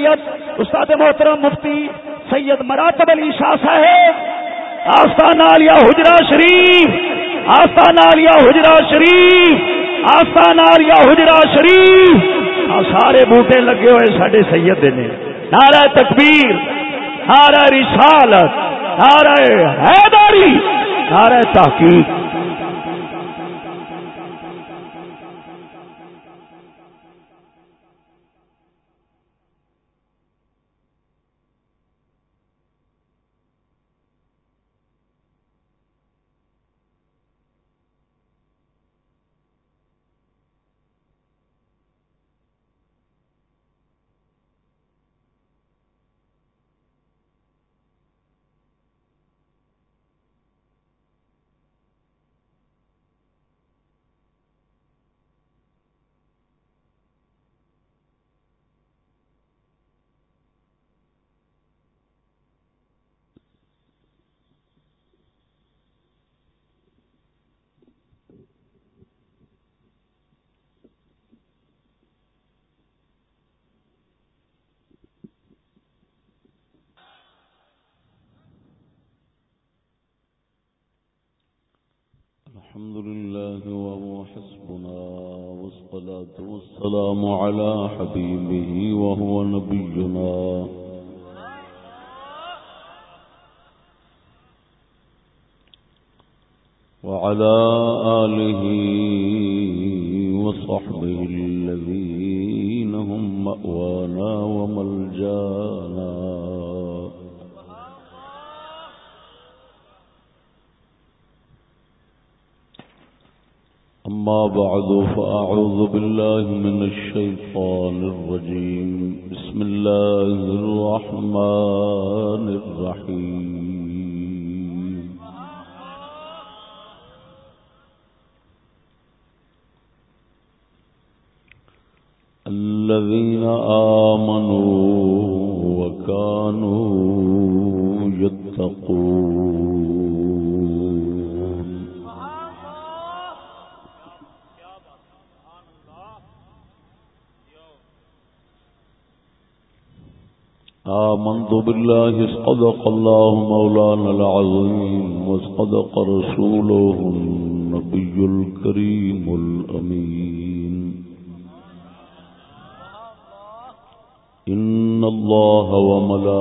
تربیت استاد محترم مفتی سید مراتب علی شاہ صاحب آستان عالیہ حجرا شریف آستان عالیہ حجرا شریف آستان عالیہ حجرا شریف۔ سارے بوٹے لگے ہوئے سڈے سید نے۔ نعرہ تکبیر، نعرہ رسالت، نعرہ حیداری نعرہ تحقیق۔ وعلى آله وصحبه الذين هم مأوانا وملجانا. أما بعد فأعوذ بالله من الشيطان الرجيم. بسم الله الرحمن الرحيم. بالله اصدق الله مولانا العظيم واصدق رسوله النبي الكريم الأمين. إن الله وملائكته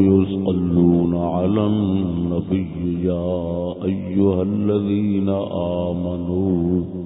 يسألون على النبي يا أيها الذين آمنوا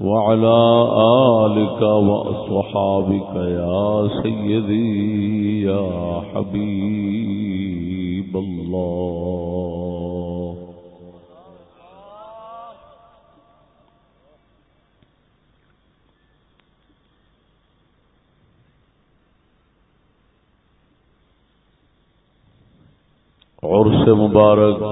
وعلى آلك وأصحابك يا سيدي يا حبيب الله. عرس مبارك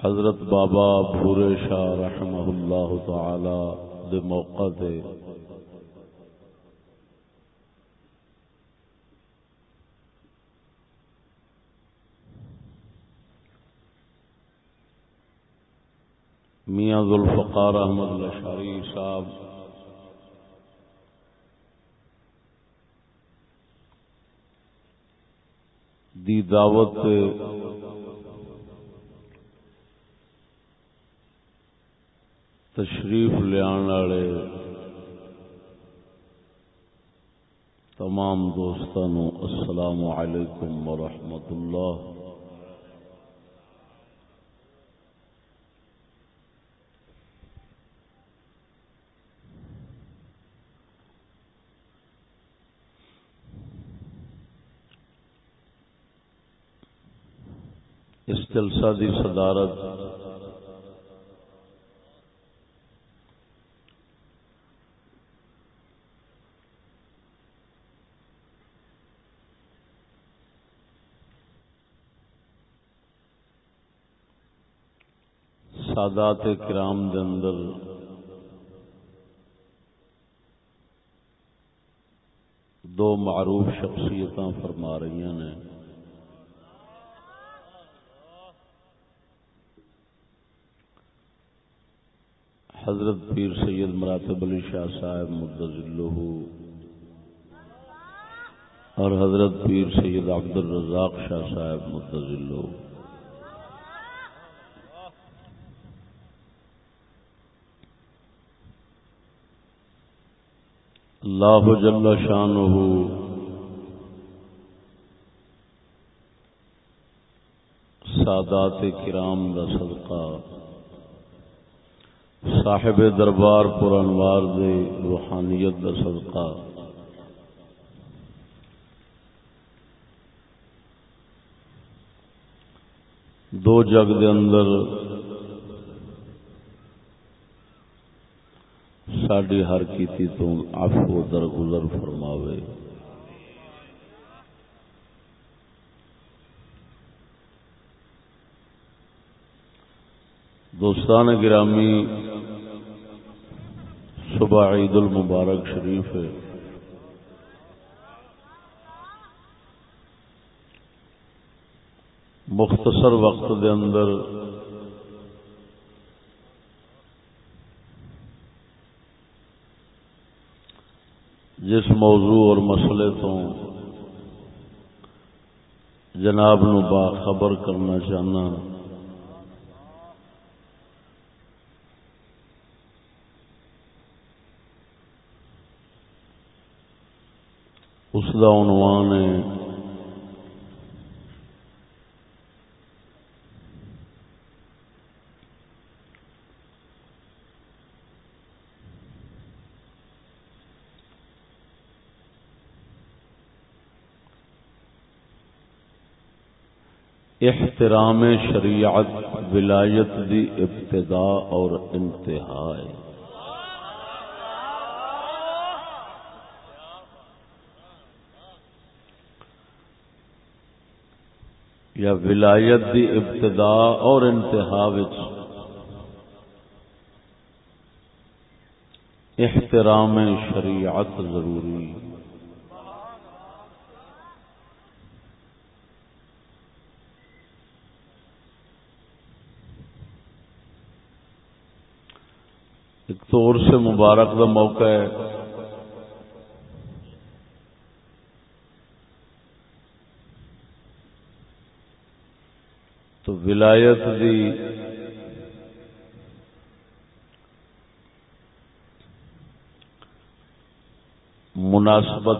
حضرت بابا بھورے شاہ رحمہ اللہ تعالی دے موقع دے میاں ذوالفقار احمد لشاری صاحب دی دعوت تشریف لیا تمام دوستان السلام علیکم ورحمۃ اللہ اس جلسہ دی صدارت سادات کرام دے اندر دو معروف شخصیت فرما رہی نے حضرت پیر سید مراتب علی شاہ صاحب مدلو اور حضرت پیر سید عبد الرزاق شاہ صاحب مدلو اللہ جل شانہ سادات کرام دا صدقہ۔ صاحب دربار پر انوار دے روحانیت دا صدقہ۔ دو جگ دے اندر ساڈی ہر کیتی تو عفو درگزر فرماوے۔ دوستان گرامی، صبح عید المبارک شریف ہے۔ مختصر وقت دے اندر جس موضوع اور مسئلے تو جناب نو باخبر کرنا چاہنا۔ اس کا عنوان ہے احترام شریعت، ولایت دی ابتدا اور انتہا یا ولایت دی ابتدا اور انتہا احترام شریعت ضروری۔ ایک تو سے مبارک کا موقع ہے۔ تو ولایت دی مناسبت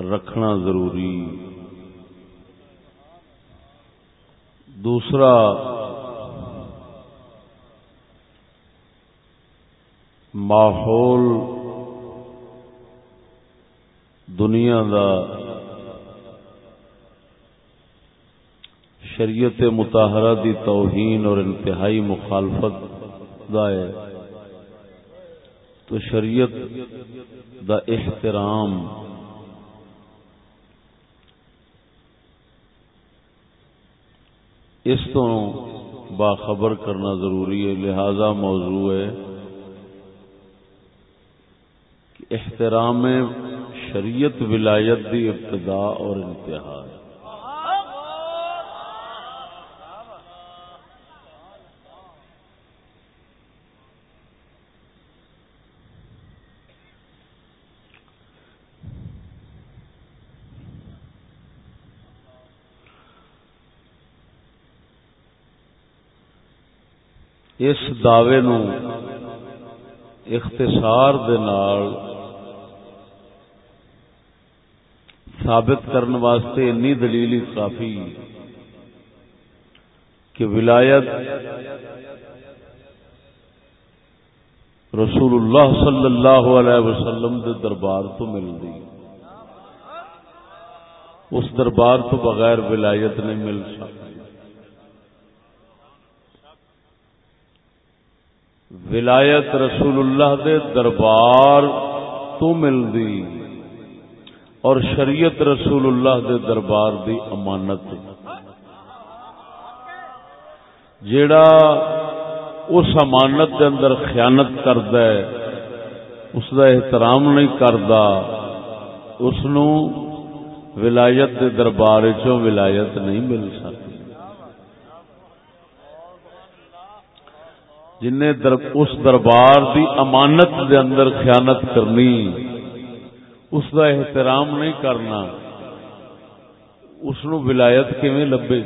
رکھنا ضروری۔ دوسرا ماحول دنیا دا شریعت متحرہ دی توہین اور انتہائی مخالفت دا ہے۔ تو شریعت دا احترام اس تو باخبر کرنا ضروری ہے۔ لہذا موضوع ہے احترام شریعت ولایت دی ابتدا اور انتہا اس دعوے نو اختصار دے نال ثابت کرنے واسطے اینی دلیل کافی کہ ولایت رسول اللہ صلی اللہ علیہ وسلم دے دربار تو ملتی اس دربار تو بغیر ولایت نہیں مل سکتی۔ ولایت رسول اللہ دے دربار تو ملتی اور شریعت رسول اللہ دے دربار دی امانت. جیڑا اس امانت دے اندر خیانت کرد اس دا احترام نہیں کرتا اس ولایت دے دربار چوں ولایت نہیں مل سکتی۔ جن در اس دربار دی امانت دے اندر خیانت کرنی اس دا احترام نہیں کرنا۔ اس ولایت کیویں لبے؟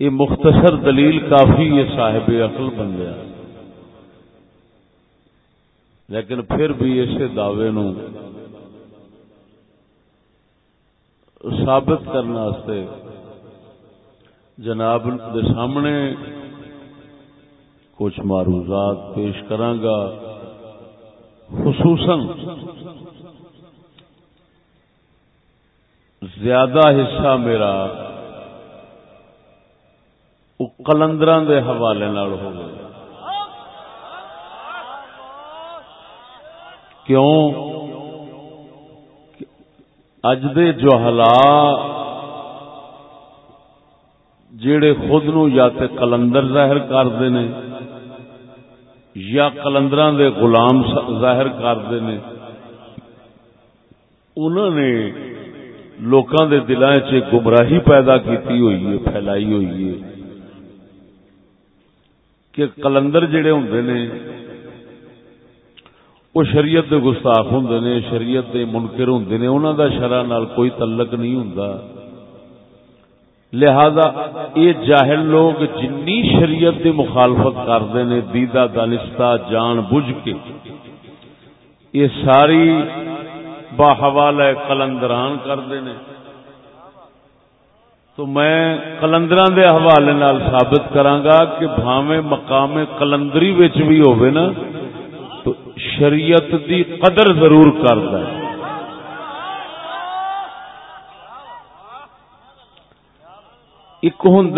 یہ مختصر دلیل کافی یہ صاحب عقل بن گیا لیکن پھر بھی اسے دعوے نو ثابت کرنے جناب دے سامنے کچھ معروضات پیش کرانگا۔ خصوصاً زیادہ حصہ میرا کلندر دے حوالے ہو گئے کیوں؟ اج دے جو حالات جڑے خود نو یا تے کلندر ظاہر کرتے نے یا کلندر دے غلام ظاہر کرتے نے انہوں نے لوکاں دے دلائیں چ گمراہی پیدا کیتی ہوئی ہے، پھیلائی ہوئی ہے کہ کلندر جڑے ہوں نے، وہ شریعت دے گستاخ ہوں نے، شریعت دے منکر ہوں نے انہوں دا شرح نال کوئی تعلق نہیں ہوں لہذا یہ جاہل لوگ جنی شریعت کی مخالفت کرتے ہیں دیدا دانستہ جان بوجھ کے، یہ ساری باحوال کلندران کرتے ہیں۔ تو میں کلندر دے حوالے نال ثابت کرانگا کہ بھاوے مقام کلندری بھی ہوئے نا، تو شریعت دی قدر ضرور کرتا ہے۔ ایک ہوں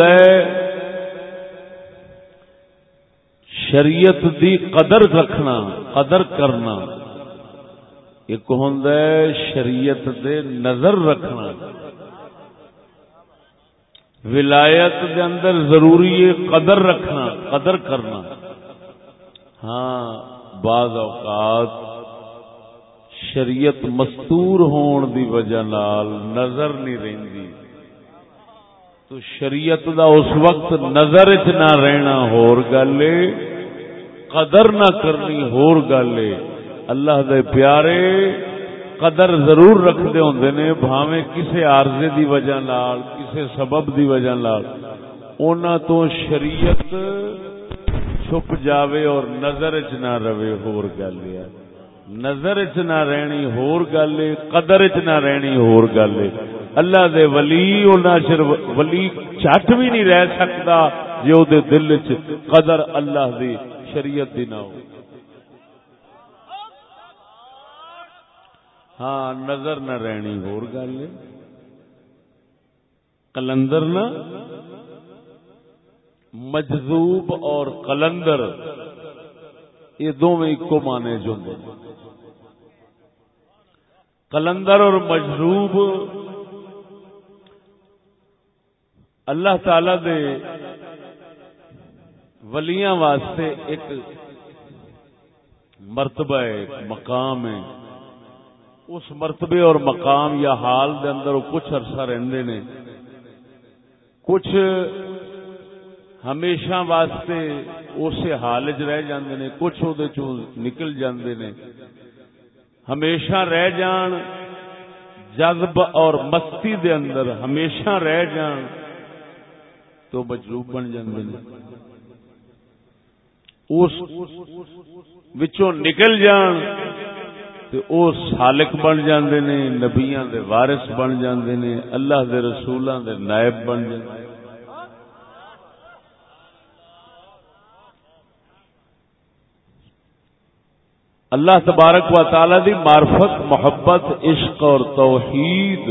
شریعت دی قدر رکھنا قدر کرنا ایک ہوں شریعت دے نظر رکھنا ولایت دے اندر ضروری ہے قدر رکھنا قدر کرنا ہاں بعض اوقات شریعت مستور ہون دی وجہ نال نظر نہیں رہندی تو شریعت دا اس وقت نظر چ نہ رہنا ہور گل قدر نہ کرنی ہور گل اللہ دے پیارے، قدر ضرور رکھتے ہوں نے بھاوے کسے عارضے دی وجہ نال، کسے سبب دی وجہ نال۔ اونا تو شریعت چھپ جاوے اور نظر چ نہ رہے ہور گل نظر چ نہ رہنی، ہور گل قدر چ نہ رہنی، ہور گل اللہ دے ولی شر ولی چٹ بھی نہیں رہ سکتا جی دے دل چ قدر اللہ دی شریعت دی نہ ہو۔ ہاں نظر نہ رہنی، ہور گل کلندر نہ۔ مجذوب اور کلندر۔ یہ دونوں ایک مانے جو کلندر اور مجروب اللہ تعالی دے ولیاں واسطے ایک مرتبہ ہے مقام ہے۔ اس مرتبے اور مقام یا حال دے اندر وہ کچھ عرصہ رہندے نے۔ کچھ ہمیشہ واسطے اسے حال چ رہ جاندے نے، کچھ وہ نکل جاندے نے۔ ہمیشہ رہ جان، جذب اور مستی دے اندر ہمیشہ رہ جان تو مجروب بن جاندے نے۔ اس وچوں نکل جان تے او سالک بن جاندے نے، نبیاں دے وارث بن جاندے نے، اللہ دے رسولاں دے نائب بن جاندے نے۔ اللہ تبارک و تعالی دی معرفت، محبت، عشق اور توحید۔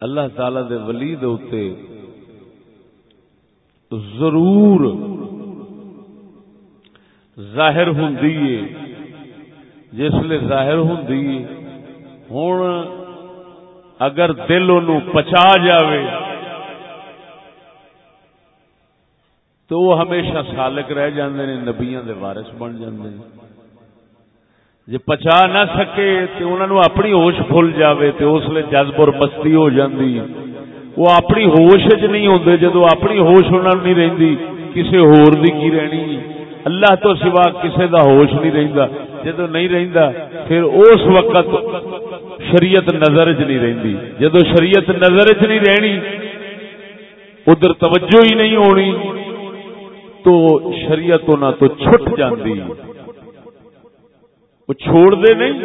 اللہ تعالی دے ولی دے اتے ضرور ظاہر ہوں جس لیے ظاہر ہوں ہوں اگر دل ان پچا جاوے تو وہ ہمیشہ سالک رہ جاندے نے، نبیاں دے وارث بن جاندے ہیں جے پچا نہ سکے تے انہاں نو اپنی ہوش بھول جاوے تے اس لے جذب اور مستی ہو جاندی۔ وہ اپنی ہوش وچ نہیں ہوندے جدوں اپنی ہوش انہاں نہیں رہندی، کسے ہور دی کی رہنی؟ اللہ تو سوا کسے دا ہوش نہیں رہندا۔ جدوں نہیں رہندا، پھر اس وقت شریعت نظر وچ نہیں رہندی۔ جدوں شریعت نظر وچ نہیں رہنی، ادھر توجہ ہی نہیں ہونی۔ تو شریعت نہ تو چھٹ جاندی۔ وہ چھوڑ دے نہیں،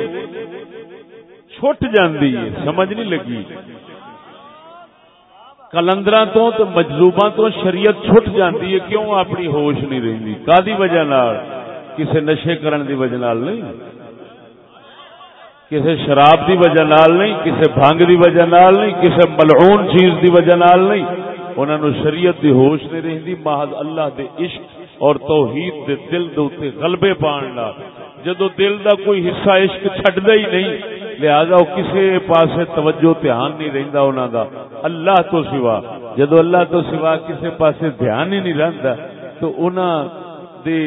چھٹ جاندی ہے سمجھ نہیں لگی۔ کلندرا تو مجلوبا تو شریعت چھٹ جاندی ہے، کیوں اپنی ہوش نہیں رہی کا وجہ نال؟ کسے نشے کرن دی وجہ نال نہیں۔ کسے شراب دی وجہ نال نہیں، کسے بھنگ دی وجہ نال نہیں، کسے ملعون چیز دی وجہ نال نہیں۔ انہوں نے شریعت دی ہوش نہیں رہی محض اللہ دے عشق اور توحید دے دل دے اتنے غلبے پان لا جدو دل دا کوئی حصہ عشق چھڈ ہی نہیں، لہذا وہ کسی پاسے توجہ دھیان نہیں رہندا انہاں دا۔ اللہ تو سوا جدو اللہ تو سوا کسی پاسے دھیان ہی نہیں رہندا، تو انہاں دے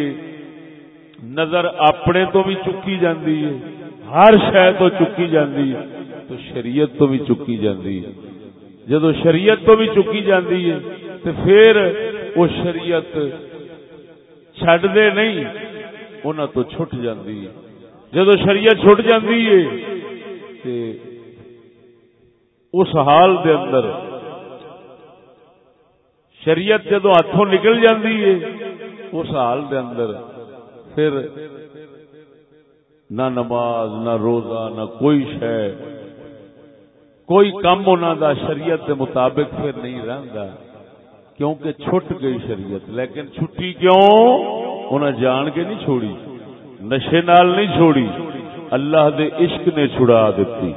نظر اپنے تو بھی چکی جاندی ہے، ہر شے تو چکی جاندی ہے، تو شریعت تو بھی چکی جاندی ہے۔ جدو شریعت تو بھی چکی جاندی ہے تو پھر وہ شریعت چڈ دے نہیں انہوں تو چھٹ جاندی ہے۔ جدو شریعت چھٹ جاندی ہے، تے اس حال دے اندر شریعت جدو ہاتھوں نکل جاندی ہے، اس حال دے اندر پھر نہ نماز، نہ روزہ، نہ کوئی شہ کوئی کم انہوں دا شریعت کے مطابق پھر نہیں رہتا کیونکہ چھٹ گئی شریعت۔ لیکن چھٹی کیوں؟ انہیں جان کے نہیں چھوڑی، نشے نال نہیں چھوڑی، اللہ دے عشق نے چھڑا دیتی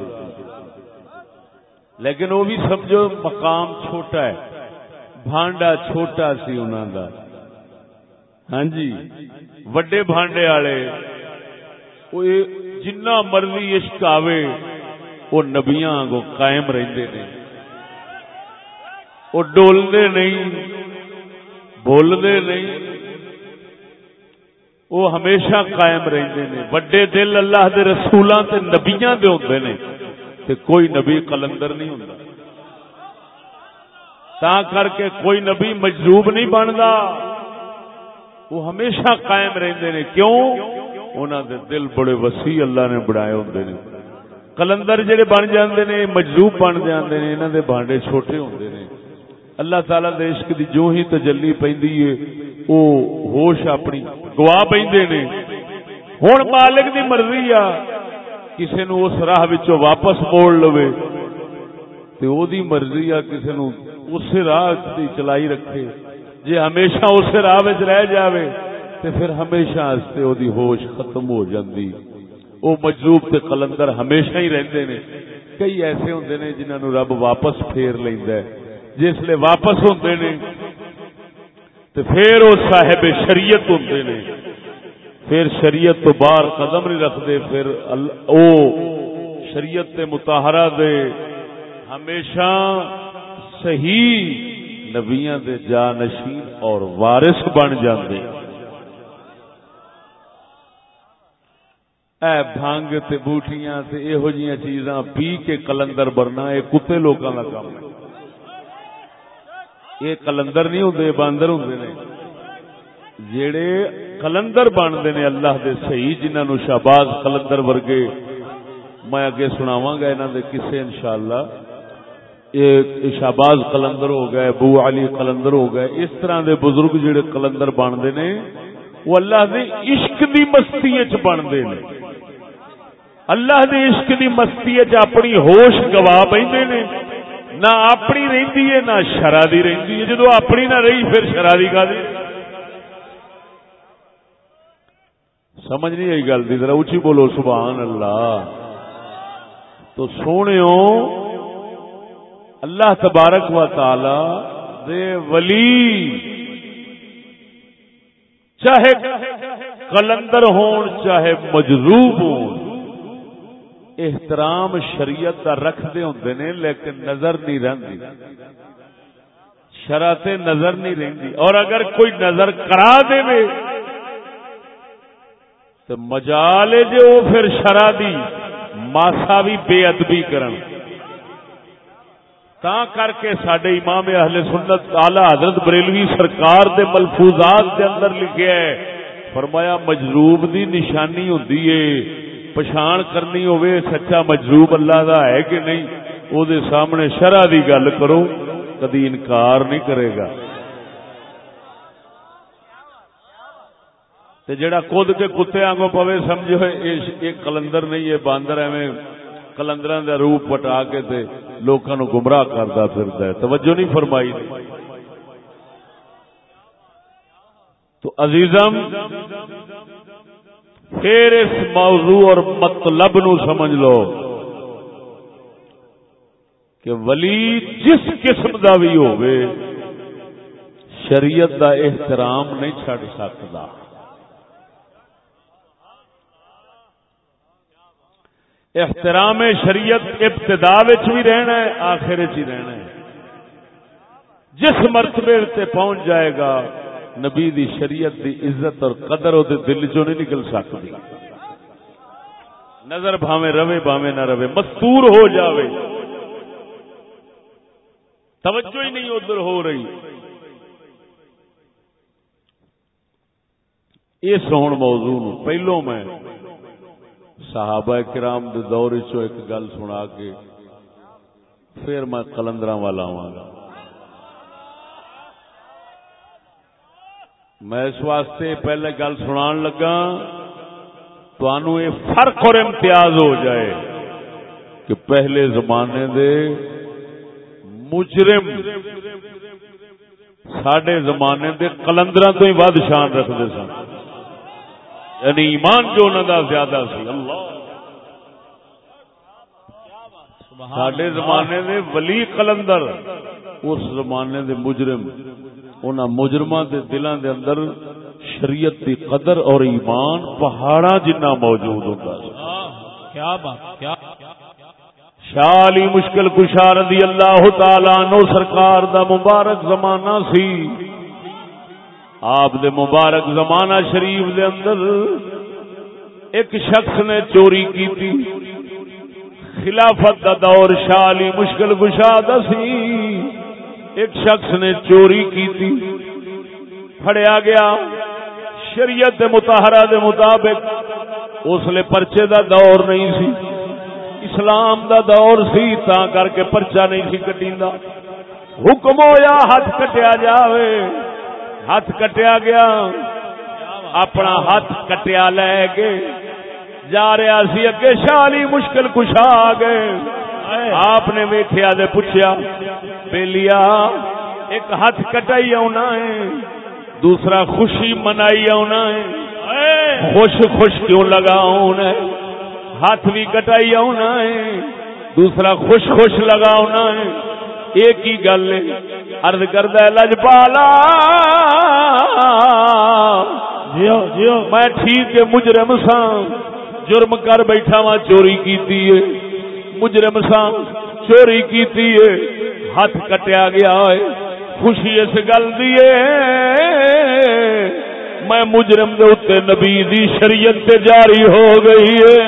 لیکن وہ بھی سمجھو، مقام چھوٹا ہے، بھانڈا چھوٹا سی انہوں دا۔ ہاں جی وڈے بھانڈے والے جنہ مرضی عشق آوے وہ نبیاں کو قائم رہندے نے وہ ڈولتے نہیں، بولتے نہیں۔ وہ ہمیشہ قائم رہندے نے وڈے دل اللہ دے رسولاں تے نبیاں دے ہوندے نے، تے کوئی نبی قلندر نہیں ہوندا۔ تا کر کے کوئی نبی مجذوب نہیں بندا۔ وہ ہمیشہ قائم رہندے نے۔ کیوں؟ انہاں دے دل بڑے وسیع اللہ نے بنائے ہوندے نے۔ کلندر جڑے بن جاندے نے مجلوب بن جاندے نے، انہاں دے بانڈے چھوٹے ہوندے نے۔ اللہ تعالی دے عشق دی جو ہی تجلی پیندی ہے، او ہوش اپنی گوا پیندے نے۔ ہن مالک دی مرضی آ، کسے نو اس راہ وچوں واپس موڑ لوے۔ تے او دی مرضی آ، کسے نو اس راہ دی چلائی رکھے۔ جے ہمیشہ اس راہ وچ رہ جاوے، تے پھر ہمیشہ اس تے او دی ہوش ختم ہو جاندی۔ وہ مجلوب تے قلندر ہمیشہ ہی رہندے نے۔ کئی ایسے ہوندے نے جنہاں نو رب واپس پھیر لیندا ہے۔ جس لے واپس ہوندے نے، تے پھر وہ صاحب شریعت ہوندے نے۔ پھر شریعت تو باہر قدم نہیں رکھتے پھر او شریعت تے متحرہ دے ہمیشہ صحیح نبیاں دے جانشین اور وارث بن جاندے۔ اے بھنگ تے بوٹیاں تے یہو جیاں چیزاں پی کے کلندر بننا یہ کتے لوکاں دا کام ہے۔ یہ کلندر نہیں ہوندے باندر ہوندے نے۔ جڑے کلندر بنتے نے اللہ دے صحیح، جنہاں نو شہباز کلندر ورگے میں اگے سناواں گا انہاں دے قصے انشاءاللہ۔ یہ شہباز کلندر ہو گئے بو علی کلندر ہو گئے اس طرح دے بزرگ جڑے کلندر بنتے نے، وہ اللہ دے عشق دی مستی چ بنتے ہیں اللہ دے عشق دی مستی اپنی ہوش گوا پہ نہ اپنی رہندی ہے، نہ شرا دی رہندی ہے۔ جدو اپنی نہ رہی، پھر شرا دی کا سمجھ نہیں آئی گل ذرا اچھی بولو، سبحان اللہ۔ تو سونے اللہ تبارک و تعالی دے ولی چاہے کلندر ہون، چاہے مجروب ہون احترام شریعت کا رکھتے ہوں نے، لیکن نظر نہیں رہتی شرح نظر نہیں رہتی اور اگر کوئی نظر کرا دے، تو مجال جو پھر شرح دی ماسا بھی بے ادبی کرن۔ تا کر کے سڈے امام اہل سنت آلہ حضرت بریلوی سرکار دے ملفوظات دے اندر لکھے ہے، فرمایا مجروب دی نشانی ہوندی ہے۔ پچھان کرنی ہوئے سچا مجروب اللہ دا ہے کہ نہیں؟ او دے سامنے شرع دی گل کرو، کدی انکار نہیں کرے گا۔ تے جڑا کود کے کتے آنگوں پوے، سمجھو ایک کلندر نہیں ہے باندر ایویں کلندر دا روپ پٹا کے تے لوکاں نو گمراہ کردا پھردا ہے۔ توجہ نہیں فرمائی۔ تو عزیزم پھر اس موضوع اور مطلب نو سمجھ لو کہ ولی جس قسم دا بھی ہوئے شریعت دا احترام نہیں چھڑ سکتا۔ احترام شریعت ابتدا بھی رہنا ہے، آخر ہی رہنا ہے۔ جس مرتبے پہنچ جائے گا نبی دی شریعت دی عزت اور قدر وہ دل چو نہیں نکل سکتی۔ نظر بھاوے روے بھاوے نہ روے مستور ہو جاوے۔ توجہ ہی نہیں ادھر ہو رہی۔ اس ہون موضوع پہلو میں صحابہ کرام دے دور چو ایک گل سنا کے پھر میں کلندر والا آواں گا میں اس واسطے پہلے گل سنان لگا تو یہ فرق اور امتیاز ہو جائے کہ پہلے زمانے دے مجرم سڈے زمانے دے کلندر تو ہی ود شان رکھتے سن۔ یعنی ایمان جو انہوں دا زیادہ سی، اللہ۔ سڈے زمانے دے ولی کلندر اس زمانے دے مجرم۔ ان مجرم دے دلان دے اندر شریعت دی قدر اور ایمان پہاڑا جنہ موجود ہوتا کیا بات کیا؟ شالی مشکل کشار دی اللہ تعالی نو سرکار دا مبارک زمانہ سی۔ آپ دے مبارک زمانہ شریف دے اندر ایک شخص نے چوری کی تھی خلافت دا دور شالی مشکل گشا سی۔ ایک شخص نے چوری کی تھی۔ پھڑیا گیا۔ شریعت متحرہ دے مطابق اس لیے پرچے دا دور نہیں سی۔ اسلام دا دور سی، تا کر کے پرچا نہیں سی کٹی حکم ہویا ہاتھ کٹیا جاوے۔ ہاتھ کٹیا گیا۔ اپنا ہاتھ کٹیا لے کے جا رہا سی۔ اگے شالی مشکل کشا آ گئے۔ آپ نے ویخیا پوچھا بے لیا ایک ہاتھ کٹائی آنا ہے دوسرا خوشی منائی آنا ہے خوش خوش کیوں لگا ہونا ہے ہاتھ بھی کٹائی آنا ہے دوسرا خوش خوش لگا ہونا ہے ایک ہی گل ارد کرد لجپالا جیو جیو میں ٹھیک ہے مجرم سا جرم کر بیٹھا وا چوری کی مجرم سا چوری کی ہاتھ کٹیا گیا ہے۔ خوشی اس گل دی میں مجرم دے اتنے نبی دی شریعت جاری ہو گئی ہے۔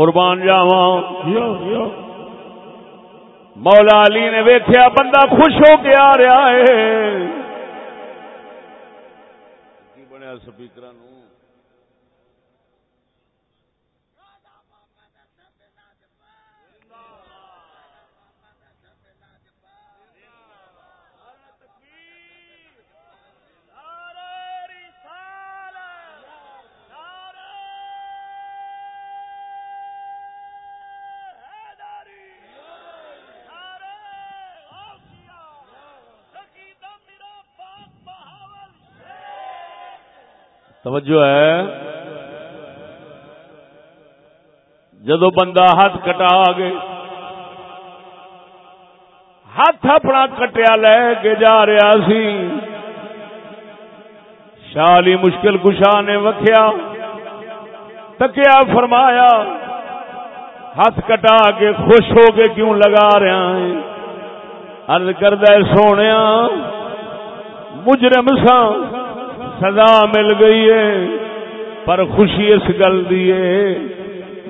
قربان جاوا مولا علی نے ویخیا بندہ خوش ہو کے آ رہا ہے۔ جی بنیا سپیکر توجہ ہے۔ جدو بندہ ہاتھ کٹا گئے ہاتھ اپنا کٹیا لے کے جا رہا سی شالی مشکل کشا نے وکھیا، تکیا فرمایا، ہاتھ کٹا کے خوش ہو کے کیوں لگا رہا ہے ارد کرد سونے مجرم سا سزا مل گئی ہے، پر خوشی اس گل دی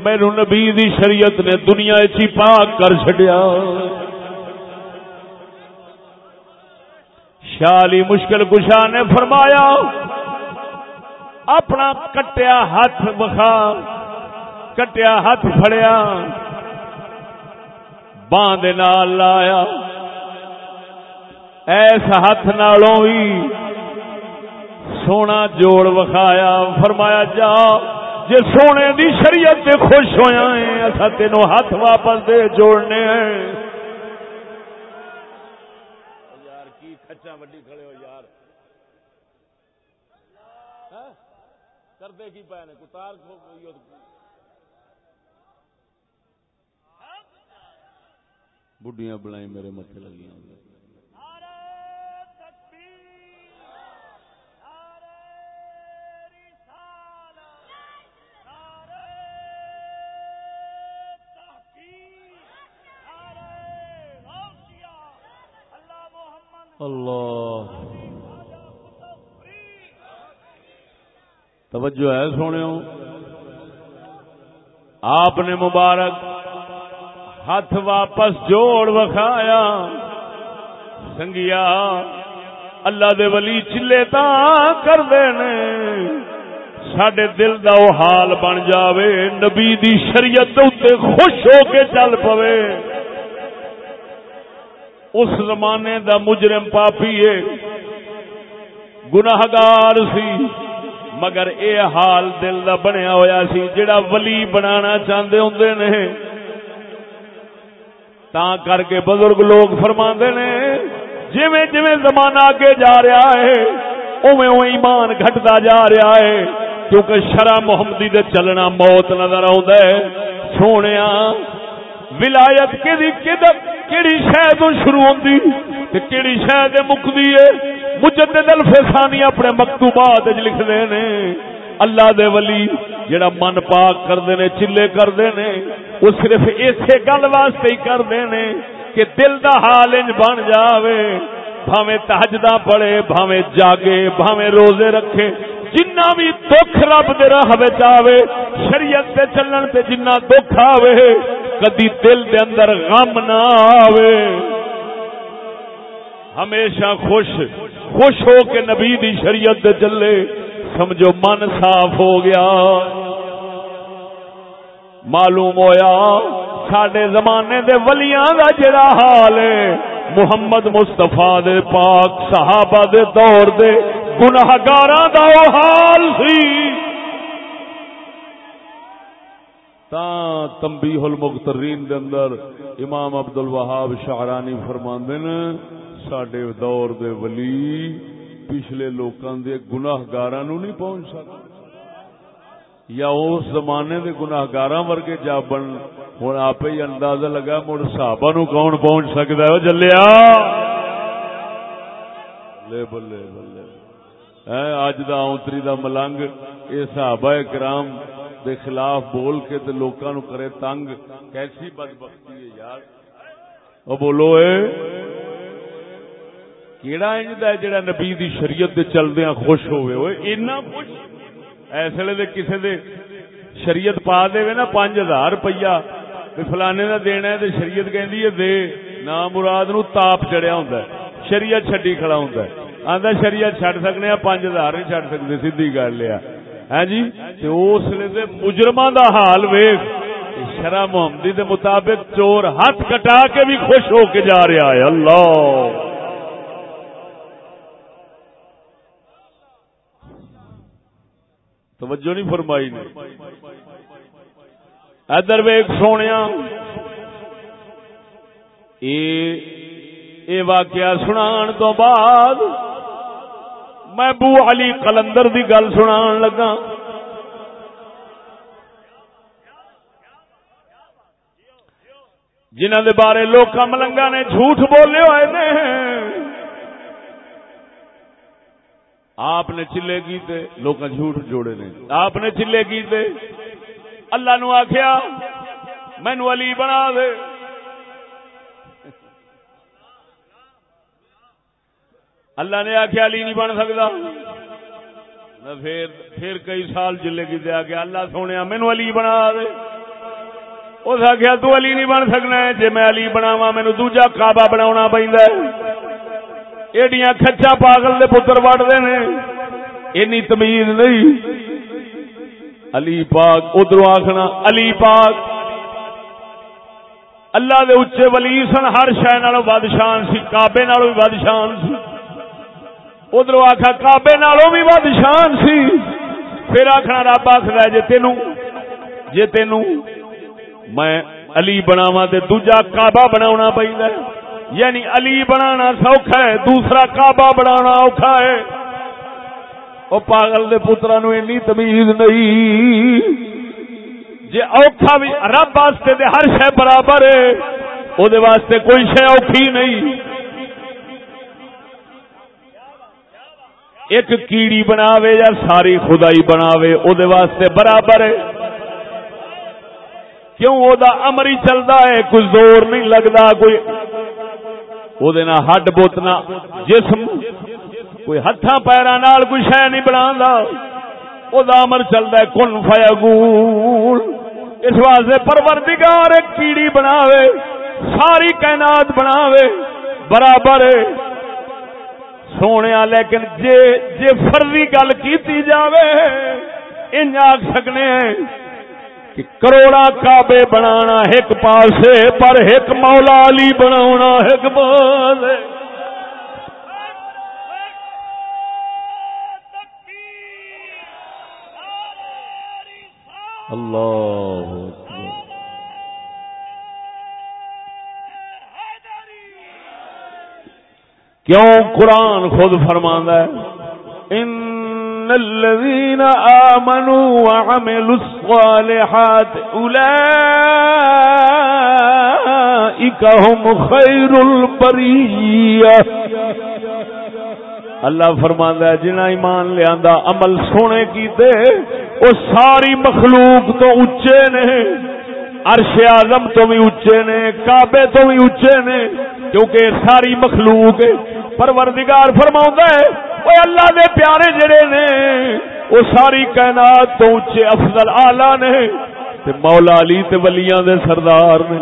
میرے نبی دی شریعت نے دنیا چی پاک کر چڈیا شالی مشکل کشا نے فرمایا، اپنا کٹیا ہاتھ بخا کٹیا ہاتھ فڑیا باندھ لایا۔ ایس ہاتھ نالوں ہی سونا جوڑ وکھایا فرمایا، جا، جے سونے دی شریعت تے خوش ہویا ہے اصا تینوں ہاتھ واپس دے جوڑنے ہیں۔ کرتے کی کھچا وڈی کھڑے ہو یار۔ ہاں؟ کردے کی پے نے؟ کتار بڑھیاں بلائی میرے متے لگی اللہ توجہ ہے سونے آپ نے مبارک ہاتھ واپس جوڑ وکھایا سنگیا اللہ دے ولی چلے تا کر دینے سڈے دل دا وہ حال بن جاوے نبی دی شریعت اتنے خوش ہو کے چل پوے اس زمانے دا مجرم پاپی ہے۔ گناہگار سی۔ مگر اے حال دل دا بنیا ہویا سی، جڑا ولی بنانا چاہتے ہوں نے۔ تا کر کے بزرگ لوگ فرما نے، جویں جویں زمانہ اگے جا رہا ہے اوے او ایمان گھٹتا جا رہا ہے۔ کیونکہ شرع محمدی دے چلنا موت نظر آ سونے ولایت کہڑی شہ تو شروع ہوتی کہڑی شہ مکتی ہے مجدد الفسانی اپنے مکتوبات لکھتے نے۔ اللہ دے ولی جڑا من پاک کرتے نے، چلے کرتے نے، وہ صرف اسی گل واسطے ہی کرتے نے کہ دل دا حال انج بن جاوے۔ بھاوے تہجدہ پڑے بھاوے جاگے بھاوے روزے رکھے۔ جنہ بھی دکھ رب دے راہ آوے، شریعت تے چلن تے جنہ دکھ آوے کدی دل دے اندر غم نہ آوے۔ ہمیشہ خوش خوش ہو کے نبی دی شریعت دے چلے۔ سمجھو، من صاف ہو گیا۔ معلوم ہویا سڈے زمانے دے ولیاں دا جڑا حال ہے۔ محمد مستفا دے پاک صحابہ دے دور دے گناہگار دا او حال سی۔ تا تنبیہ المغترین دے اندر امام عبد الوہاب شعرانی فرماندے نے سڈے دور دے ولی پچھلے لوکاں دے گناہگاراں نو نہیں پہنچ سکتے یا اس زمانے دے گناہگاراں ورگے جا بن، ہن آپ ہی اندازہ لگا مڑ صحابہ نو کون پہنچ سکدا ہے۔ او جلیا! لے بلے بلے۔ اے، اج دا اونتری دا ملنگ، اے صحابہ کرام دے خلاف بول کے تے لوکاں نو کرے تنگ، کیسی بدبختی ہے یار؟ او بولو اے، کیڑا انج دا جڑا نبی دی شریعت دے چلدیاں خوش ہوئے؟ اوئے، اینا خوش؟ ایسے دے کسے دے شریعت پا دے نا پانچ ہزار روپیہ فلانے دا دینا ہے تے شریعت کہندی ہے دے، نا مراد نو تاپ چڑھیا ہوندا ہے، شریعت چھڈی کھڑا ہوندا ہے۔ آندا شریعت چھڈ سکنے ہاں پانچ ہزار نہیں چھڈ سکدے، سیدھی گل ہے۔ جی؟ تے اس لیے تے دا حال ویکھ شرع محمدی دے مطابق چور ہاتھ کٹا کے بھی خوش ہو کے جا رہا ہے۔ اللہ۔ توجہ نہیں فرمائی نے۔ ادر ویگ سونے اے واقعہ سنان تو بعد میں بو علی کلندر دی گل سنا لگا۔ جنہ دے بارے لوگ ملنگا نے جھوٹ بولے ہوئے نے۔ آپ نے چلے کیتے لوگ جھوٹ جوڑے نے۔ آپ نے چلے کیتے اللہ نو آخیا مینو علی بنا دے۔ اللہ نے آخیا علی نہیں بن سکتا پھر پھر کئی سال جلے کی آ گیا اللہ سونے مینو علی بنا دے۔ اس آخیا تو علی نہیں بن سکنا جی میں علی بناوا مینو دوجا کعبہ بنا پہ ایڈیاں کچا پاگل دے پتر وڑتے ہیں اینی تمیز نہیں۔ علی پاک ادھر آخنا علی پاک۔ اللہ دے اچے ولی سن، ہر شہ ود شان سی کابے بھی ود شان سی۔ ادھر آخا کابے نالوں بھی ود شان سی۔ پھر آخنا رب آخر جی تین جی تین میں علی بناوا تے دوجا کعبہ بنا پہ یعنی علی بنانا سوکھا ہے، دوسرا کعبہ بنانا اوکھا ہے۔ وہ پاگل دے پترا نو اینی تمیز نہیں۔ جی اوکھا بھی رب واسطے دے ہر شے برابر ہے، او دے واسطے کوئی شے اوکھی نہیں۔ ایک کیڑی بناوے یا ساری خدائی بناوے او دے واسطے برابر ہے۔ کیوں او دا امر ہی چلدا ہے؟ کوئی زور نہیں لگدا، کوئی او دے نہ ہڈ بوتنا جسم، کوئی ہاتھاں پیراں نال کوئی شے نہیں بناوندا او دا امر چلدا ہے، کن فیگول اس واسطے پروردگار ایک کیڑی بناوے، ساری کائنات بناوے، برابر ہے۔ سونے لیکن جے جے فرضی گل کیتی جاوے ان آخ سکنے ہیں کہ کروڑا کعبے بنانا ایک پاسے، پر ایک مولا علی بنا ایک پاس اللہ کیوں قرآن خود فرما ہے؟ ان الذين امنوا وعملوا الصالحات اولئك هم خير البريه اللہ فرماندا ہے، جنہ ایمان لیا عمل سونے کیتے وہ ساری مخلوق تو اچے نے، عرش اعظم تو بھی اچے نے، کعبے تو بھی اچے نے، کیونکہ ساری مخلوق پروردگار فرما ہے وہ اللہ دے پیارے جڑے نے وہ ساری کائنات تو اچے افضل آلہ نے، تے مولا علی تے ولیاں دے سردار نے۔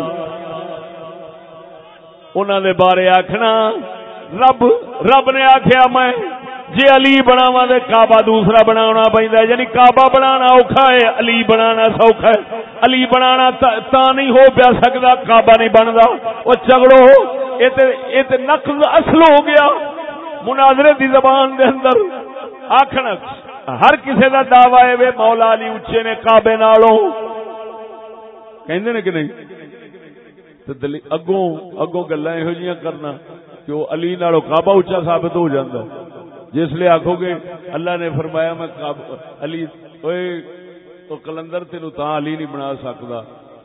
انہاں دے بارے آکھنا، رب رب نے آکھیا میں جی علی بناوا دے کعبہ دوسرا بناونا پیندا یعنی کعبہ بنانا اوکھا ہے، علی بنانا سوکھا ہے۔ علی بنانا تا نہیں ہو پیا سکدا، کعبہ نہیں بندا۔ او چگڑو یہ تے نقض اصل ہو گیا۔ مناظرے دی زبان دے اندر آخنا ہر کسے دا دعوی ہے، وے مولا علی اچے نے کعبے نالوں۔ کہندے نے کہ نہیں؟ تے اگوں اگوں گلاں ایہو جیاں کرنا کہ وہ علی نالوں کعبہ اونچا ثابت ہو جاندا۔ جس لیے آخو گے، اللہ نے فرمایا، میں علی تو کلندر تینوں تا علی نہیں بنا سکدا۔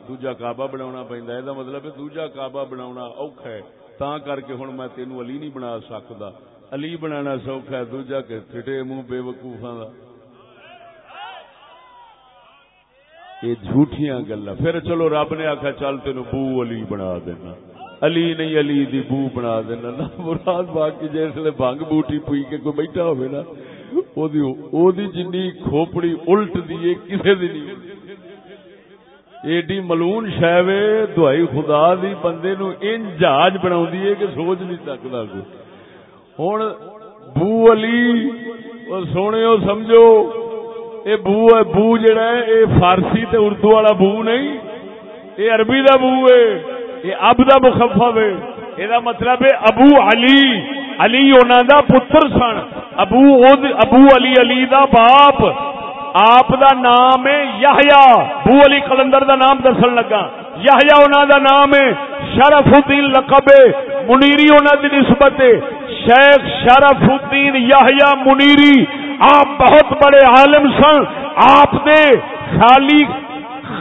دوجا کعبہ بناونا پیندا اے دا مطلب ہے دوجا کعبہ بناونا اوکھا ہے۔ تا کر کے ہوں میں تینوں علی نہیں بنا سکتا علی بنانا سوکھا ہے، دوجا کہ تھٹے منہ بے وقوفا یہ جھوٹیاں گلا پھر چلو رب نے آخا چل تین بو علی بنا دینا۔ علی نہیں، علی دی بو بنا دینا نہ مراد باقی جسے بنگ بوٹی پوئی کے کوئی بیٹھا ہوئے نا او دی جنی کھوپڑی الٹ دیے کسے دی نہیں۔ ایڈی ملون شہوے دوائی خدا دی بندے نو ان جہاز بنا کہ سوچ نہیں سکتا کو ہوں بو علی سونے سمجھو، اے بو ہے، بو جڑا ہے، اے فارسی تے اردو والا بو نہیں، اے عربی دا بو ہے۔ اب دا مخفف ہے۔ یہ مطلب ہے ابو علی۔ علی انہوں دا پتر سن۔ ابو ابو علی علی دا باپ۔ آپ دا نام ہے یحیا بو علی کلندر دا نام دسن لگا۔ یحیا انہوں دا نام ہے شرف الدین لقب۔ منیری انہوں دی نسبت ہے۔ شیخ شرف الدین یاہیا منیری۔ آپ بہت بڑے عالم سن۔ آپ نے خالی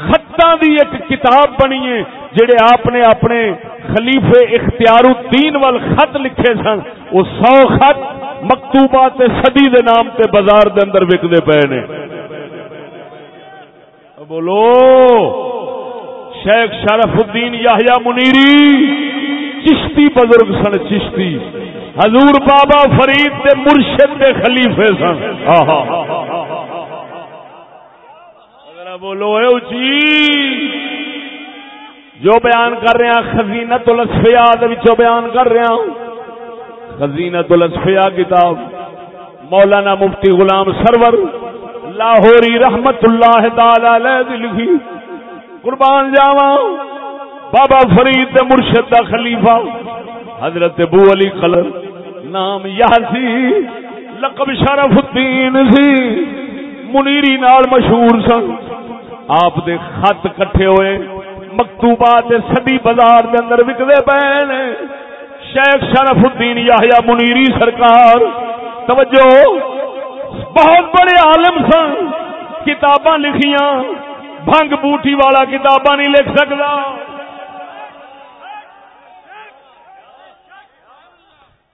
خطاں دی ایک کتاب بنی ہے۔ جڑے آپ نے اپنے خلیفے اختیار الدین وال خط لکھے سن، وہ سو خط مکتوبات صدی دے نام تے بازار دے اندر وکدے پے نے۔ بولو، شیخ شرف الدین یاہیا منیری چشتی بزرگ سن، چشتی۔ حضور بابا فرید دے مرشد دے خلیفے سن۔ بولو اچھی جو بیان کر رہے ہیں خزینہ تو لسفیا بیان کر رہے ہیں۔ خزینہ تو لسفیا کتاب، مولانا مفتی غلام سرور، لاہوری رحمت اللہ تعالی لکھی۔ قربان جاوا بابا فرید دے مرشد دا خلیفہ، حضرت ابو علی قلر نام یاسی، لقب شرف الدین سی، منیری نال مشہور سن۔ آپ دے خط کٹھے ہوئے۔ مکتوبات سدی بازار دے اندر وکدے پے نے۔ شیخ شرف الدین یاہیا منیری سرکار، توجہ، بہت بڑے عالم سن، کتاباں لکھیاں، بھنگ بوٹی والا کتاباں نہیں لکھ سکتا۔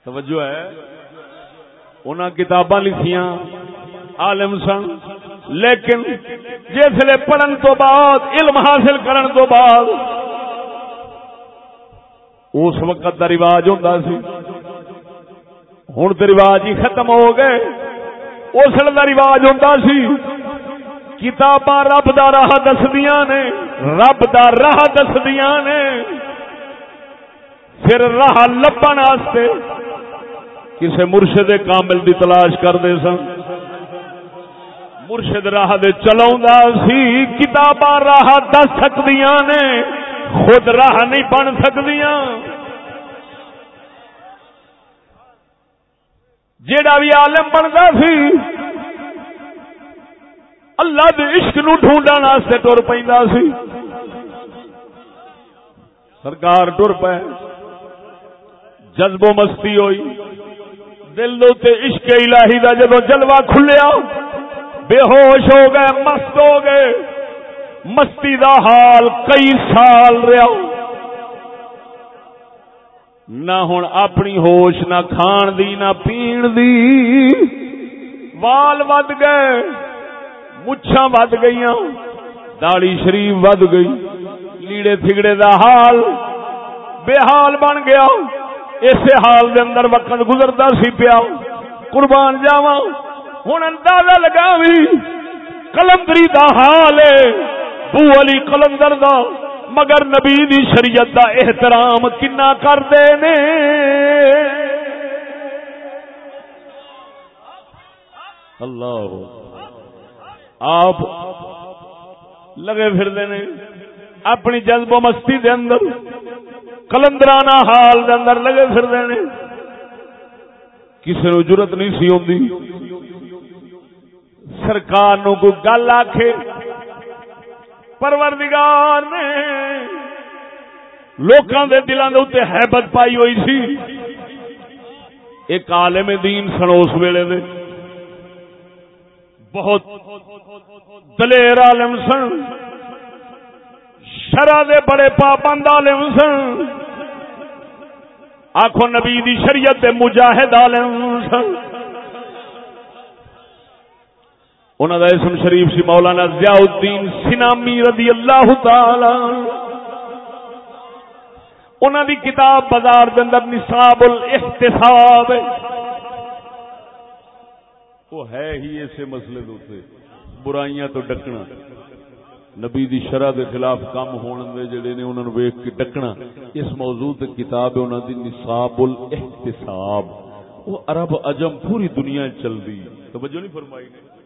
توجہ ہے، انہاں کتاباں لکھیاں، عالم سن لیکن جسے پڑھن تو بعد، علم حاصل کرن تو بعد، اس وقت کا رواج ہوتا سی۔ ہوں تو رواج ہی ختم ہو گئے۔ اس کا رواج ہوتا سی۔ کتاباں رب دا راہ دسدیاں نے، رب دا راہ دسدیاں نے۔ پھر راہ لبن واسطے کسے مرشد کامل دی تلاش کرتے سن۔ مرشد راہ دے چلا سی، کتاباں راہ دس سکتی نے، خود راہ نہیں بن سکتی جیڑا بھی عالم بنتا سی، اللہ دے عشق نو ڈھونڈن واسطے ٹر پہ سی۔ سرکار ٹر پے۔ جذب و مستی ہوئی۔ دل دے عشق الہی دا جدو جلوہ کھلیا بے ہوش ہو گئے، مست ہو گئے۔ مستی دا حال کئی سال رہا۔ نہ ہوں اپنی ہوش، نہ کھان دی، نہ پین دی۔ وال ود گئے مچھا ود گئی داڑی شریف ود گئی۔ لیڑے تھگڑے دا حال بے حال بن گیا۔ اسے حال دے اندر وقت گزرتا سی پیا۔ قربان جاواں۔ ہوں اندازہ لگا بھی کلندری دا حال ہے، بو علی کلندر دا، مگر نبی دی شریعت دا احترام کنا کرتے نے اللہ۔ آپ لگے پھر نے اپنی جذب و مستی دے اندر، کلندرانہ حال دے اندر لگے پھر نے کسی نو ضرورت نہیں سی ہوندی۔ سرکار نو کوئی گل آخ پروردگار نے لوکاں دے دلان دے اتنے حیبت پائی ہوئی سی۔ ایک عالم دین سن اس ویلے دے۔ بہت دلیر عالم سن۔ شرع دے بڑے پابند عالم سن۔ آخو نبی دی شریعت دے مجاہد عالم سن۔ انہوں کا اسم شریف سی مولانا ضیاء الدین سنامی رضی اللہ تعالی انہوں دی کتاب بازار کے اندر نصاب الاحتساب۔ وہ ہے ہی ایسے مسئلے دوتے برائیاں تو ڈکنا۔ نبی دی شرح دے خلاف کام ہونے دے جڑے نے انہوں نے ویک کے ڈکنا۔ اس موضوع تے کتاب ہے انہوں دی نصاب الاحتساب۔ وہ عرب عجم پوری دنیا چل دی۔ توجہ نہیں فرمائی نے۔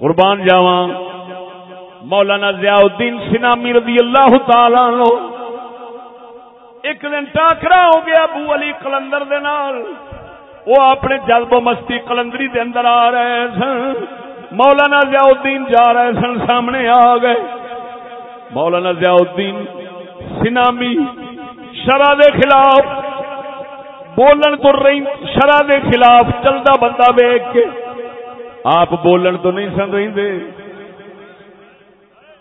قربان جاواں۔ مولانا ضیاء الدین سنامی رضی اللہ تعالی عنہ ایک دن ٹاکرا ہو گیا ابو علی کلندر دے نال۔ وہ اپنے جلب و مستی کلندری دے اندر آ رہے سن۔ مولانا ضیاء الدین جا رہے سن، سامنے آ گئے۔ مولانا ضیاء الدین سنامی شرع دے خلاف، بولن تو رہی، شرح دے خلاف چلتا بندہ ویگ کے آپ بولن تو نہیں سن رہے